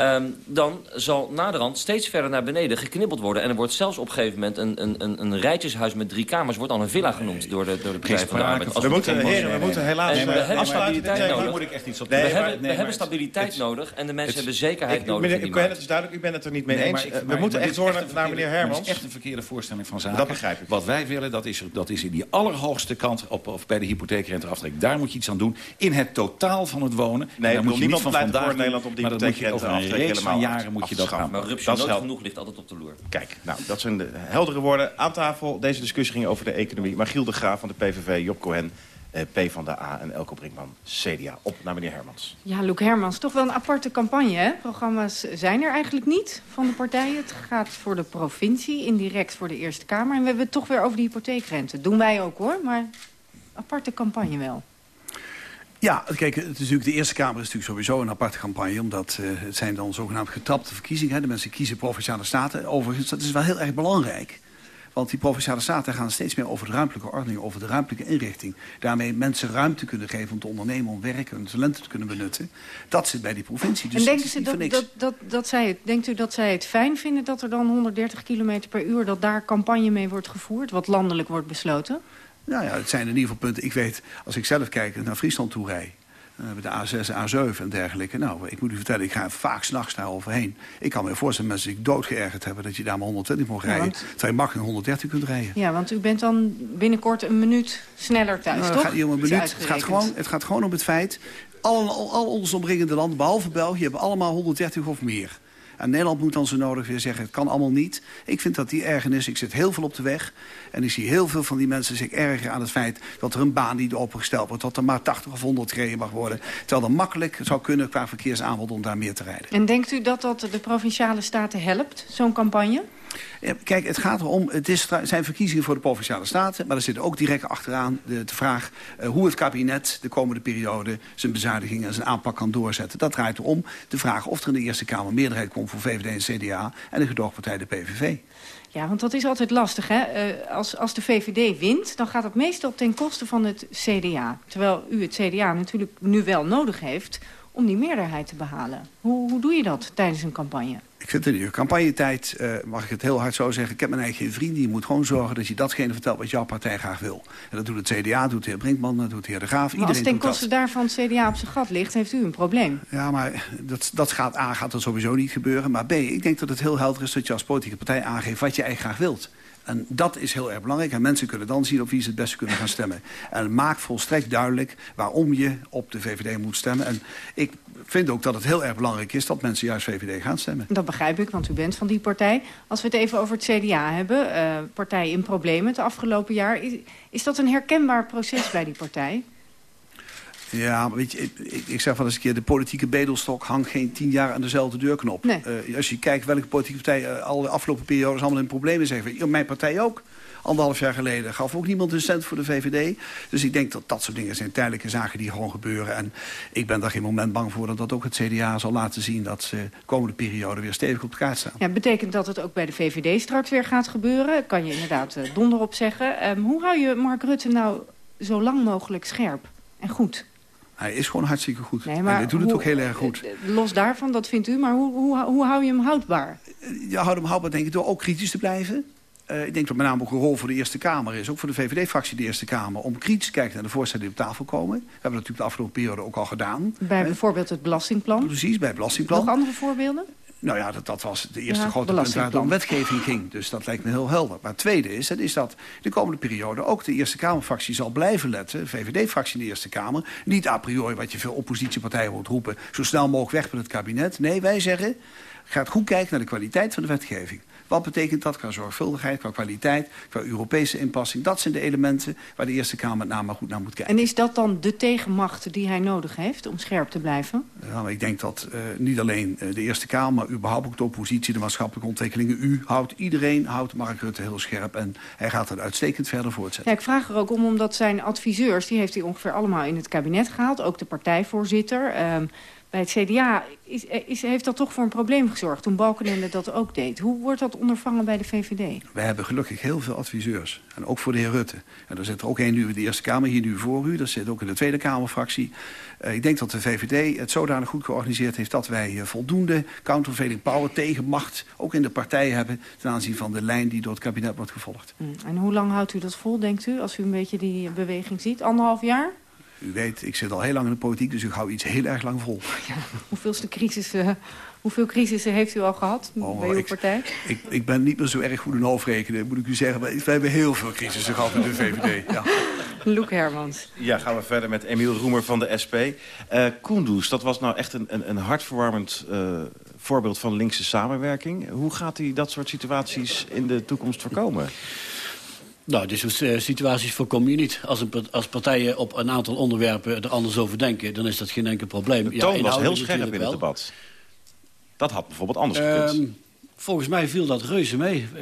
um, (laughs) dan zal naderhand steeds verder naar beneden geknibbeld worden... en er wordt zelfs op een gegeven moment een, een, een, een rijtjeshuis met drie kamers... wordt al een villa genoemd door de, door de Partij van de Arbeid. We, moeten, heren, we moeten helaas en we hebben stabiliteit nodig. moet ik echt iets op nee, we hebben, we hebben stabiliteit nodig en de mensen hebben zekerheid ik, nodig. Meneer, ik ben het is duidelijk, u bent het er niet mee nee, eens. Ik, we moeten echt door naar meneer Hermans. Het is echt een verkeerde voorstelling van zaken. Dat begrijp ik. Wat wij willen, dat is, dat is in die allerhoogste kant... Op, of bij de hypotheekrenteaftrek. Daar moet je iets aan doen. In het totaal van het wonen. Nee, daar moet je niet van vandaag voor Nederland op die dat hypotheekrenteaftrek reeks van helemaal jaren moet je dat gaan. Maar rupsje genoeg ligt altijd op de loer. Kijk, nou, dat zijn de heldere woorden aan tafel. Deze discussie ging over de economie. Magiel de Graaf van de PVV, Job Cohen, eh, P van de A en Elko Brinkman, CDA. Op naar meneer Hermans. Ja, Luc Hermans, toch wel een aparte campagne, hè? Programma's zijn er eigenlijk niet van de partijen. Het gaat voor de provincie, indirect voor de Eerste Kamer. En we hebben het toch weer over de hypotheekrente. Doen wij ook, hoor, maar aparte campagne wel. Ja, kijk, het is natuurlijk, de Eerste Kamer is natuurlijk sowieso een aparte campagne... omdat uh, het zijn dan zogenaamd getrapte verkiezingen. Hè. De mensen kiezen Provinciale Staten. Overigens, dat is wel heel erg belangrijk. Want die Provinciale Staten gaan steeds meer over de ruimtelijke ordening... over de ruimtelijke inrichting. Daarmee mensen ruimte kunnen geven om te ondernemen... om werken, hun talenten te kunnen benutten. Dat zit bij die provincie. Dus en denken ze dat, dat, dat, dat zij het, denkt u dat zij het fijn vinden... dat er dan 130 km per uur... dat daar campagne mee wordt gevoerd... wat landelijk wordt besloten? Nou ja, het zijn in ieder geval punten. Ik weet, als ik zelf kijk naar Friesland toe rij... Dan hebben we de A6, A7 en dergelijke. Nou, ik moet u vertellen, ik ga vaak s'nachts daar overheen. Ik kan me voorstellen mensen die doodgeërgerd hebben... dat je daar maar 120 mag rijden. Ja, want... Terwijl je makkelijk 130 kunt rijden. Ja, want u bent dan binnenkort een minuut sneller thuis, nou, toch? Gaat niet om een minuut. Het gaat, gewoon, het gaat gewoon om het feit... Al, al, al onze omringende landen, behalve België... hebben allemaal 130 of meer. En Nederland moet dan zo nodig weer zeggen, het kan allemaal niet. Ik vind dat die ergernis, ik zit heel veel op de weg. En ik zie heel veel van die mensen zich erger aan het feit... dat er een baan niet opgesteld wordt, dat er maar 80 of 100 gereden mag worden. Terwijl dat makkelijk zou kunnen qua verkeersaanbod om daar meer te rijden. En denkt u dat dat de Provinciale Staten helpt, zo'n campagne? Kijk, het gaat erom, het is, zijn verkiezingen voor de Provinciale Staten... maar er zit ook direct achteraan de, de vraag uh, hoe het kabinet de komende periode... zijn bezuinigingen en zijn aanpak kan doorzetten. Dat draait erom de vraag of er in de Eerste Kamer meerderheid komt... voor VVD en CDA en de gedoogpartij de PVV. Ja, want dat is altijd lastig. Hè? Uh, als, als de VVD wint, dan gaat het meestal ten koste van het CDA. Terwijl u het CDA natuurlijk nu wel nodig heeft om die meerderheid te behalen. Hoe, hoe doe je dat tijdens een campagne? Ik vind het in campagnetijd, uh, mag ik het heel hard zo zeggen... ik heb mijn eigen vriend, die moet gewoon zorgen dat je datgene vertelt... wat jouw partij graag wil. En dat doet het CDA, doet de heer Brinkman, dat doet de heer De Graaf. Maar als ten koste daarvan het CDA op zijn gat ligt, heeft u een probleem. Ja, maar dat, dat gaat, A, gaat dat sowieso niet gebeuren. Maar B, ik denk dat het heel helder is dat je als politieke partij aangeeft... wat je eigenlijk graag wilt. En dat is heel erg belangrijk. En mensen kunnen dan zien op wie ze het beste kunnen gaan stemmen. En maak volstrekt duidelijk waarom je op de VVD moet stemmen. En ik vind ook dat het heel erg belangrijk is dat mensen juist VVD gaan stemmen. Dat begrijp ik, want u bent van die partij. Als we het even over het CDA hebben, uh, partij in problemen het afgelopen jaar. Is dat een herkenbaar proces bij die partij? Ja, maar weet je, ik, ik zeg wel eens een keer... de politieke bedelstok hangt geen tien jaar aan dezelfde deurknop. Nee. Uh, als je kijkt welke politieke partij uh, al de afgelopen periodes allemaal in problemen zeggen. Mijn partij ook. Anderhalf jaar geleden gaf ook niemand een cent voor de VVD. Dus ik denk dat dat soort dingen zijn tijdelijke zaken die gewoon gebeuren. En ik ben daar geen moment bang voor dat dat ook het CDA zal laten zien... dat ze de komende periode weer stevig op de kaart staan. Ja, betekent dat het ook bij de VVD straks weer gaat gebeuren? Kan je inderdaad uh, donder op zeggen. Um, hoe hou je Mark Rutte nou zo lang mogelijk scherp en goed? Hij is gewoon hartstikke goed. Nee, maar en hij doet hoe, het ook heel erg goed. Los daarvan, dat vindt u, maar hoe, hoe, hoe hou je hem houdbaar? Ja, houd hem houdbaar denk ik door ook kritisch te blijven. Uh, ik denk dat met name ook een rol voor de Eerste Kamer is. Ook voor de VVD-fractie de Eerste Kamer. Om kritisch te kijken naar de voorstellen die op tafel komen. We hebben dat natuurlijk de afgelopen periode ook al gedaan. Bij bijvoorbeeld het belastingplan? Precies, bij het belastingplan. Nog andere voorbeelden? Nou ja, dat, dat was de eerste ja, grote punt waar het om wetgeving ging. Dus dat lijkt me heel helder. Maar het tweede is, het is dat de komende periode ook de Eerste Kamerfractie zal blijven letten. De VVD-fractie in de Eerste Kamer. Niet a priori wat je veel oppositiepartijen wilt roepen. Zo snel mogelijk weg met het kabinet. Nee, wij zeggen, gaat goed kijken naar de kwaliteit van de wetgeving. Wat betekent dat qua zorgvuldigheid, qua kwaliteit, qua Europese inpassing? Dat zijn de elementen waar de Eerste Kamer met name goed naar moet kijken. En is dat dan de tegenmacht die hij nodig heeft om scherp te blijven? Maar ik denk dat uh, niet alleen uh, de Eerste Kamer, maar überhaupt ook de oppositie, de maatschappelijke ontwikkelingen, u houdt, iedereen houdt Mark Rutte heel scherp en hij gaat het uitstekend verder voortzetten. Ja, ik vraag er ook om, omdat zijn adviseurs, die heeft hij ongeveer allemaal in het kabinet gehaald, ook de partijvoorzitter... Uh, bij het CDA is, is, heeft dat toch voor een probleem gezorgd... toen Balkenende dat ook deed. Hoe wordt dat ondervangen bij de VVD? Wij hebben gelukkig heel veel adviseurs. En ook voor de heer Rutte. En er zit er ook één nu in de Eerste Kamer, hier nu voor u. Dat zit ook in de Tweede Kamerfractie. Uh, ik denk dat de VVD het zodanig goed georganiseerd heeft... dat wij uh, voldoende countervailing power tegenmacht... ook in de partij hebben ten aanzien van de lijn die door het kabinet wordt gevolgd. Mm. En hoe lang houdt u dat vol, denkt u, als u een beetje die beweging ziet? Anderhalf jaar? U weet, ik zit al heel lang in de politiek, dus ik hou iets heel erg lang vol. (laughs) Ja, hoeveelste crisis, uh, hoeveel crisissen heeft u al gehad oh, bij uw ik, partij? Ik, ik ben niet meer zo erg goed in hoofdrekenen, moet ik u zeggen. We hebben heel veel crisissen gehad in de VVD. Ja. (laughs) Loek Hermans. Ja, gaan we verder met Emiel Roemer van de SP. Uh, Kunduz, dat was nou echt een, een, een hartverwarmend uh, voorbeeld van linkse samenwerking. Hoe gaat hij dat soort situaties in de toekomst voorkomen? Nou, dit soort uh, situaties voorkom je niet. Als, een, als partijen op een aantal onderwerpen er anders over denken... dan is dat geen enkel probleem. De toon ja, was heel scherp in het debat. Dat had bijvoorbeeld anders gekund. Volgens mij viel dat reuze mee. Uh,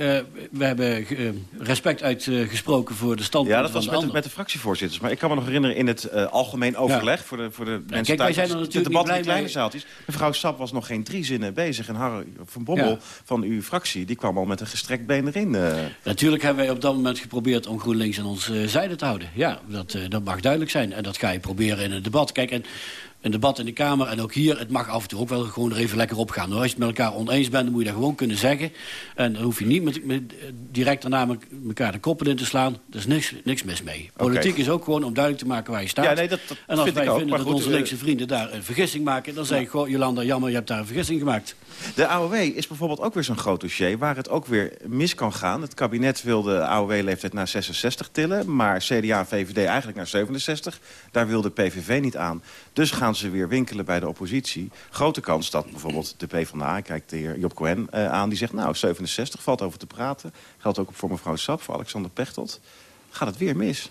we hebben uh, respect uitgesproken voor de standpunten Ja, dat was met de, met de fractievoorzitters. Maar ik kan me nog herinneren in het uh, algemeen overleg... voor de, voor de mensen kijk, wij zijn er het natuurlijk debat in kleine zaaltjes. Mevrouw Sap was nog geen drie zinnen bezig. En Harry van Bommel Ja. van uw fractie... die kwam al met een gestrekt been erin. eh. Natuurlijk hebben wij op dat moment geprobeerd om GroenLinks aan onze zijde te houden. Ja, dat, eh, dat mag duidelijk zijn. En dat ga je proberen in een debat. Kijk, en een debat in de Kamer en ook hier... het mag af en toe ook wel gewoon er even lekker op gaan. Hoor. Als je het met elkaar oneens bent, dan moet je dat gewoon kunnen zeggen. En dan hoef je niet met, met, eh, direct daarna met elkaar de koppen in te slaan. Er is niks, niks mis mee. Politiek is ook gewoon om duidelijk te maken waar je staat. Ja, nee, dat- dat en als vind wij ook. vinden dat goed, onze eh, linkse vrienden daar een vergissing maken... dan zeg ik gewoon, Jolanda, jammer, je hebt daar een vergissing gemaakt. De AOW is bijvoorbeeld ook weer zo'n groot dossier... waar het ook weer mis kan gaan. Het kabinet wil de AOW-leeftijd naar 66 tillen... maar CDA en VVD eigenlijk naar 67. Daar wil de PVV niet aan. Dus gaan ze weer winkelen bij de oppositie. Grote kans dat bijvoorbeeld de PvdA... ik kijk de heer Job Cohen eh, aan, die zegt... nou, 67 valt over te praten. Geldt ook voor mevrouw Sap, voor Alexander Pechtold. Gaat het weer mis?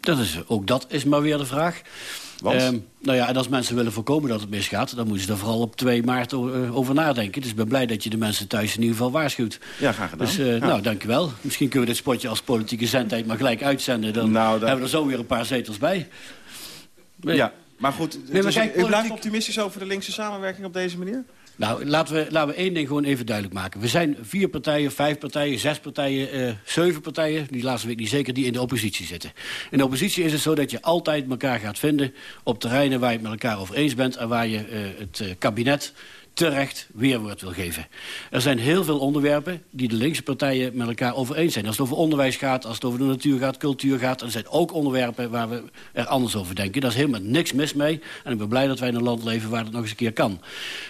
Dat is, ook dat is maar weer de vraag. Want? Ehm, nou ja, en als mensen willen voorkomen dat het misgaat... dan moeten ze er vooral op 2 maart eh, over nadenken. Dus ik ben blij dat je de mensen thuis in ieder geval waarschuwt. Ja, graag gedaan. Dus eh, Ja. nou, dankjewel. Misschien kunnen we dit spotje als politieke zendtijd maar gelijk uitzenden. Dan Nou, hebben we er zo weer een paar zetels bij. Nee. Ja, maar goed, maar dus kijk, u blijft optimistisch over de linkse samenwerking op deze manier? Nou, laten we, laten we één ding gewoon even duidelijk maken. We zijn vier partijen, vijf partijen, zes partijen, eh, zeven partijen... die laatste week niet zeker, die in de oppositie zitten. In de oppositie is het zo dat je altijd elkaar gaat vinden... op terreinen waar je het met elkaar over eens bent... en waar je eh, het eh, kabinet terecht weerwoord wil geven. Er zijn heel veel onderwerpen die de linkse partijen met elkaar over eens zijn. Als het over onderwijs gaat, als het over de natuur gaat, cultuur gaat... er zijn ook onderwerpen waar we er anders over denken. Daar is helemaal niks mis mee. En ik ben blij dat wij in een land leven waar dat nog eens een keer kan.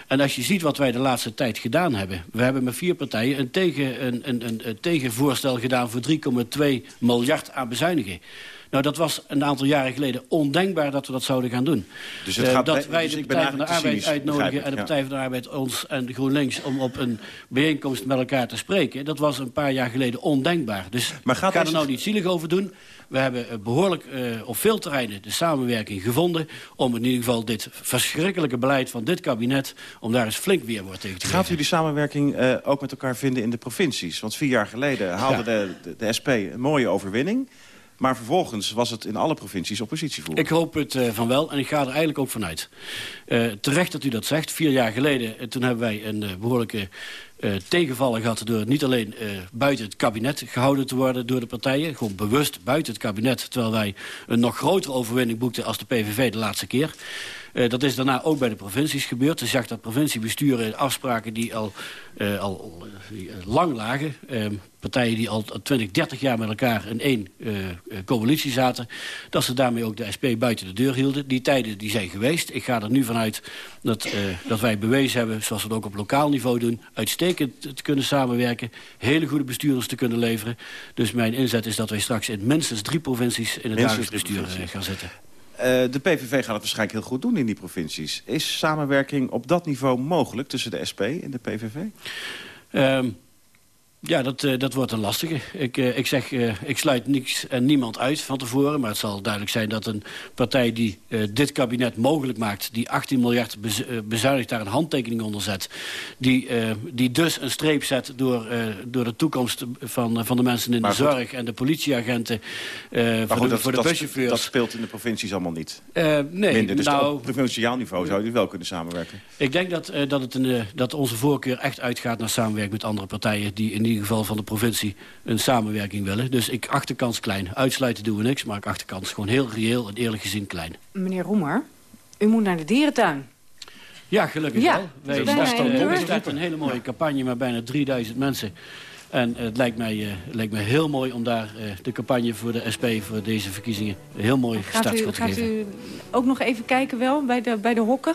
En als je ziet wat wij de laatste tijd gedaan hebben... we hebben met vier partijen een, tegen, een, een, een, een tegenvoorstel gedaan... voor 3,2 miljard aan bezuinigen. Nou, dat was een aantal jaren geleden ondenkbaar dat we dat zouden gaan doen. Dus het Eh, gaat dat wij dus de Partij van de Arbeid uitnodigen... ik, en de. Partij van de Arbeid ons en de GroenLinks... om op een bijeenkomst met elkaar te spreken. Dat was een paar jaar geleden ondenkbaar. Dus Maar gaat ik ga er nou niet zielig over doen. We hebben eh, behoorlijk eh, op veel terreinen de samenwerking gevonden... om in ieder geval dit verschrikkelijke beleid van dit kabinet... om daar eens flink weerwoord tegen te Gaat geven. u die samenwerking ook met elkaar vinden in de provincies? Want vier jaar geleden haalde Ja. de, de, de SP een mooie overwinning. Maar vervolgens was het in alle provincies oppositievoer. Ik hoop het eh, van wel en ik ga er eigenlijk ook vanuit. Eh, terecht dat u dat zegt. Vier jaar geleden, eh, toen hebben wij een eh, behoorlijke eh, tegenvallen gehad... door niet alleen buiten het kabinet gehouden te worden door de partijen... gewoon bewust buiten het kabinet... terwijl wij een nog grotere overwinning boekten als de PVV de laatste keer... Eh, dat is daarna ook bij de provincies gebeurd. Je zag dat provinciebesturen afspraken die al, eh, al eh, lang lagen. eh, partijen die al 20, 30 jaar met elkaar in één coalitie zaten. Dat ze daarmee ook de SP buiten de deur hielden. Die tijden die zijn geweest. Ik ga er nu vanuit dat, dat wij bewezen hebben, zoals we het ook op lokaal niveau doen... uitstekend te kunnen samenwerken. Hele goede bestuurders te kunnen leveren. Dus mijn inzet is dat wij straks in minstens drie provincies... in het dagelijks bestuur gaan zitten. Eh, de PVV gaat het waarschijnlijk heel goed doen in die provincies. Is samenwerking op dat niveau mogelijk tussen de SP en de PVV? Ehm, ja, dat, eh, dat wordt een lastige. Ik, eh, ik zeg, eh, ik sluit niks en niemand uit van tevoren. Maar het zal duidelijk zijn dat een partij die dit kabinet mogelijk maakt... die 18 miljard bez, bezuinigt, daar een handtekening onder zet... die, die dus een streep zet door, door de toekomst van, van de mensen in Maar de goed. zorg... en de politieagenten, Maar voor, goed, de, dat, voor de dat, buschauffeurs. dat speelt in de provincies allemaal niet. Nee, Minder. Dus nou, op provinciaal niveau zou je wel kunnen samenwerken. Ik denk dat, dat, het een, dat onze voorkeur echt uitgaat naar samenwerking met andere partijen... die in ieder geval van de provincie een samenwerking willen. Dus ik acht de kans klein. Uitsluiten doen we niks, maar ik acht de kans gewoon heel reëel en eerlijk gezien klein. Meneer Roemer, u moet naar de dierentuin. Ja, gelukkig Ja, wel. Wij starten, een we deur. starten een hele mooie campagne met bijna 3000 mensen. En het lijkt mij, eh, lijkt mij heel mooi om daar eh, de campagne voor de SP... voor deze verkiezingen heel mooi Gaat, u, startschot te gaat geven. u ook nog even kijken wel bij de, bij de hokken?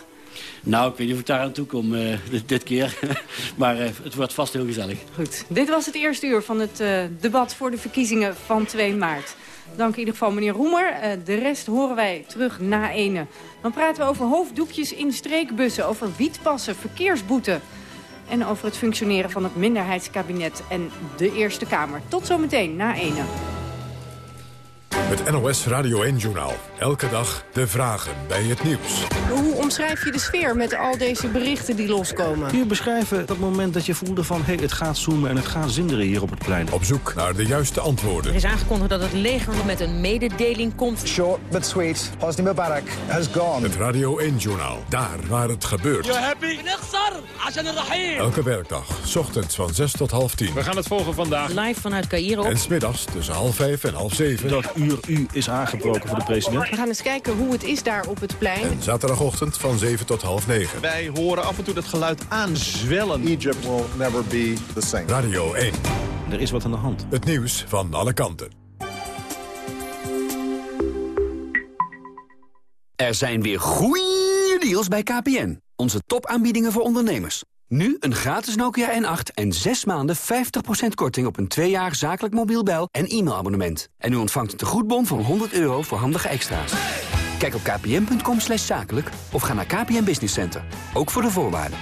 Nou, ik weet niet of ik daar aan toe kom eh, dit, keer. (laughs) maar eh, het wordt vast heel gezellig. Goed, dit was het eerste uur van het eh, debat voor de verkiezingen van 2 maart. Dank in ieder geval meneer Roemer. De rest horen wij terug na ene. Dan praten we over hoofddoekjes in streekbussen, over wietpassen, verkeersboeten... en over het functioneren van het minderheidskabinet en de Eerste Kamer. Tot zometeen na ene. Het NOS Radio 1-journaal. Elke dag de vragen bij het nieuws. Hoe omschrijf je de sfeer met al deze berichten die loskomen? Je beschrijven dat moment dat je voelde van... hé, hey, het gaat zoomen en het gaat zinderen hier op het plein? Op zoek naar de juiste antwoorden. Er is aangekondigd dat het leger met een mededeling komt. Short but sweet. Hosni Mubarak has gone. Het Radio 1-journaal. Daar waar het gebeurt. You happy? Elke werkdag. 's ochtends van 6 tot half 10. We gaan het volgen vandaag. Live vanuit Cairo. En smiddags tussen half 5 en half 7. Dat uur u is aangebroken voor de president. We gaan eens kijken hoe het is daar op het plein. En zaterdagochtend van 7 tot half 9. Wij horen af en toe dat geluid aanzwellen. Egypt will never be the same. Radio 1. Er is wat aan de hand. Het nieuws van alle kanten. Er zijn weer goeie deals bij KPN. Onze topaanbiedingen voor ondernemers. Nu een gratis Nokia N8 en 6 maanden 50% korting op een 2 jaar zakelijk mobiel bel- en e-mailabonnement. En u ontvangt een tegoedbon van 100 euro voor handige extra's. Kijk op kpn.com slash zakelijk of ga naar KPN Business Center. Ook voor de voorwaarden.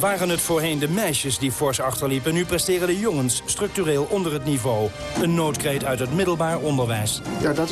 Waren het voorheen de meisjes die fors achterliepen... nu presteren de jongens structureel onder het niveau. Een noodkreet uit het middelbaar onderwijs. Ja, dat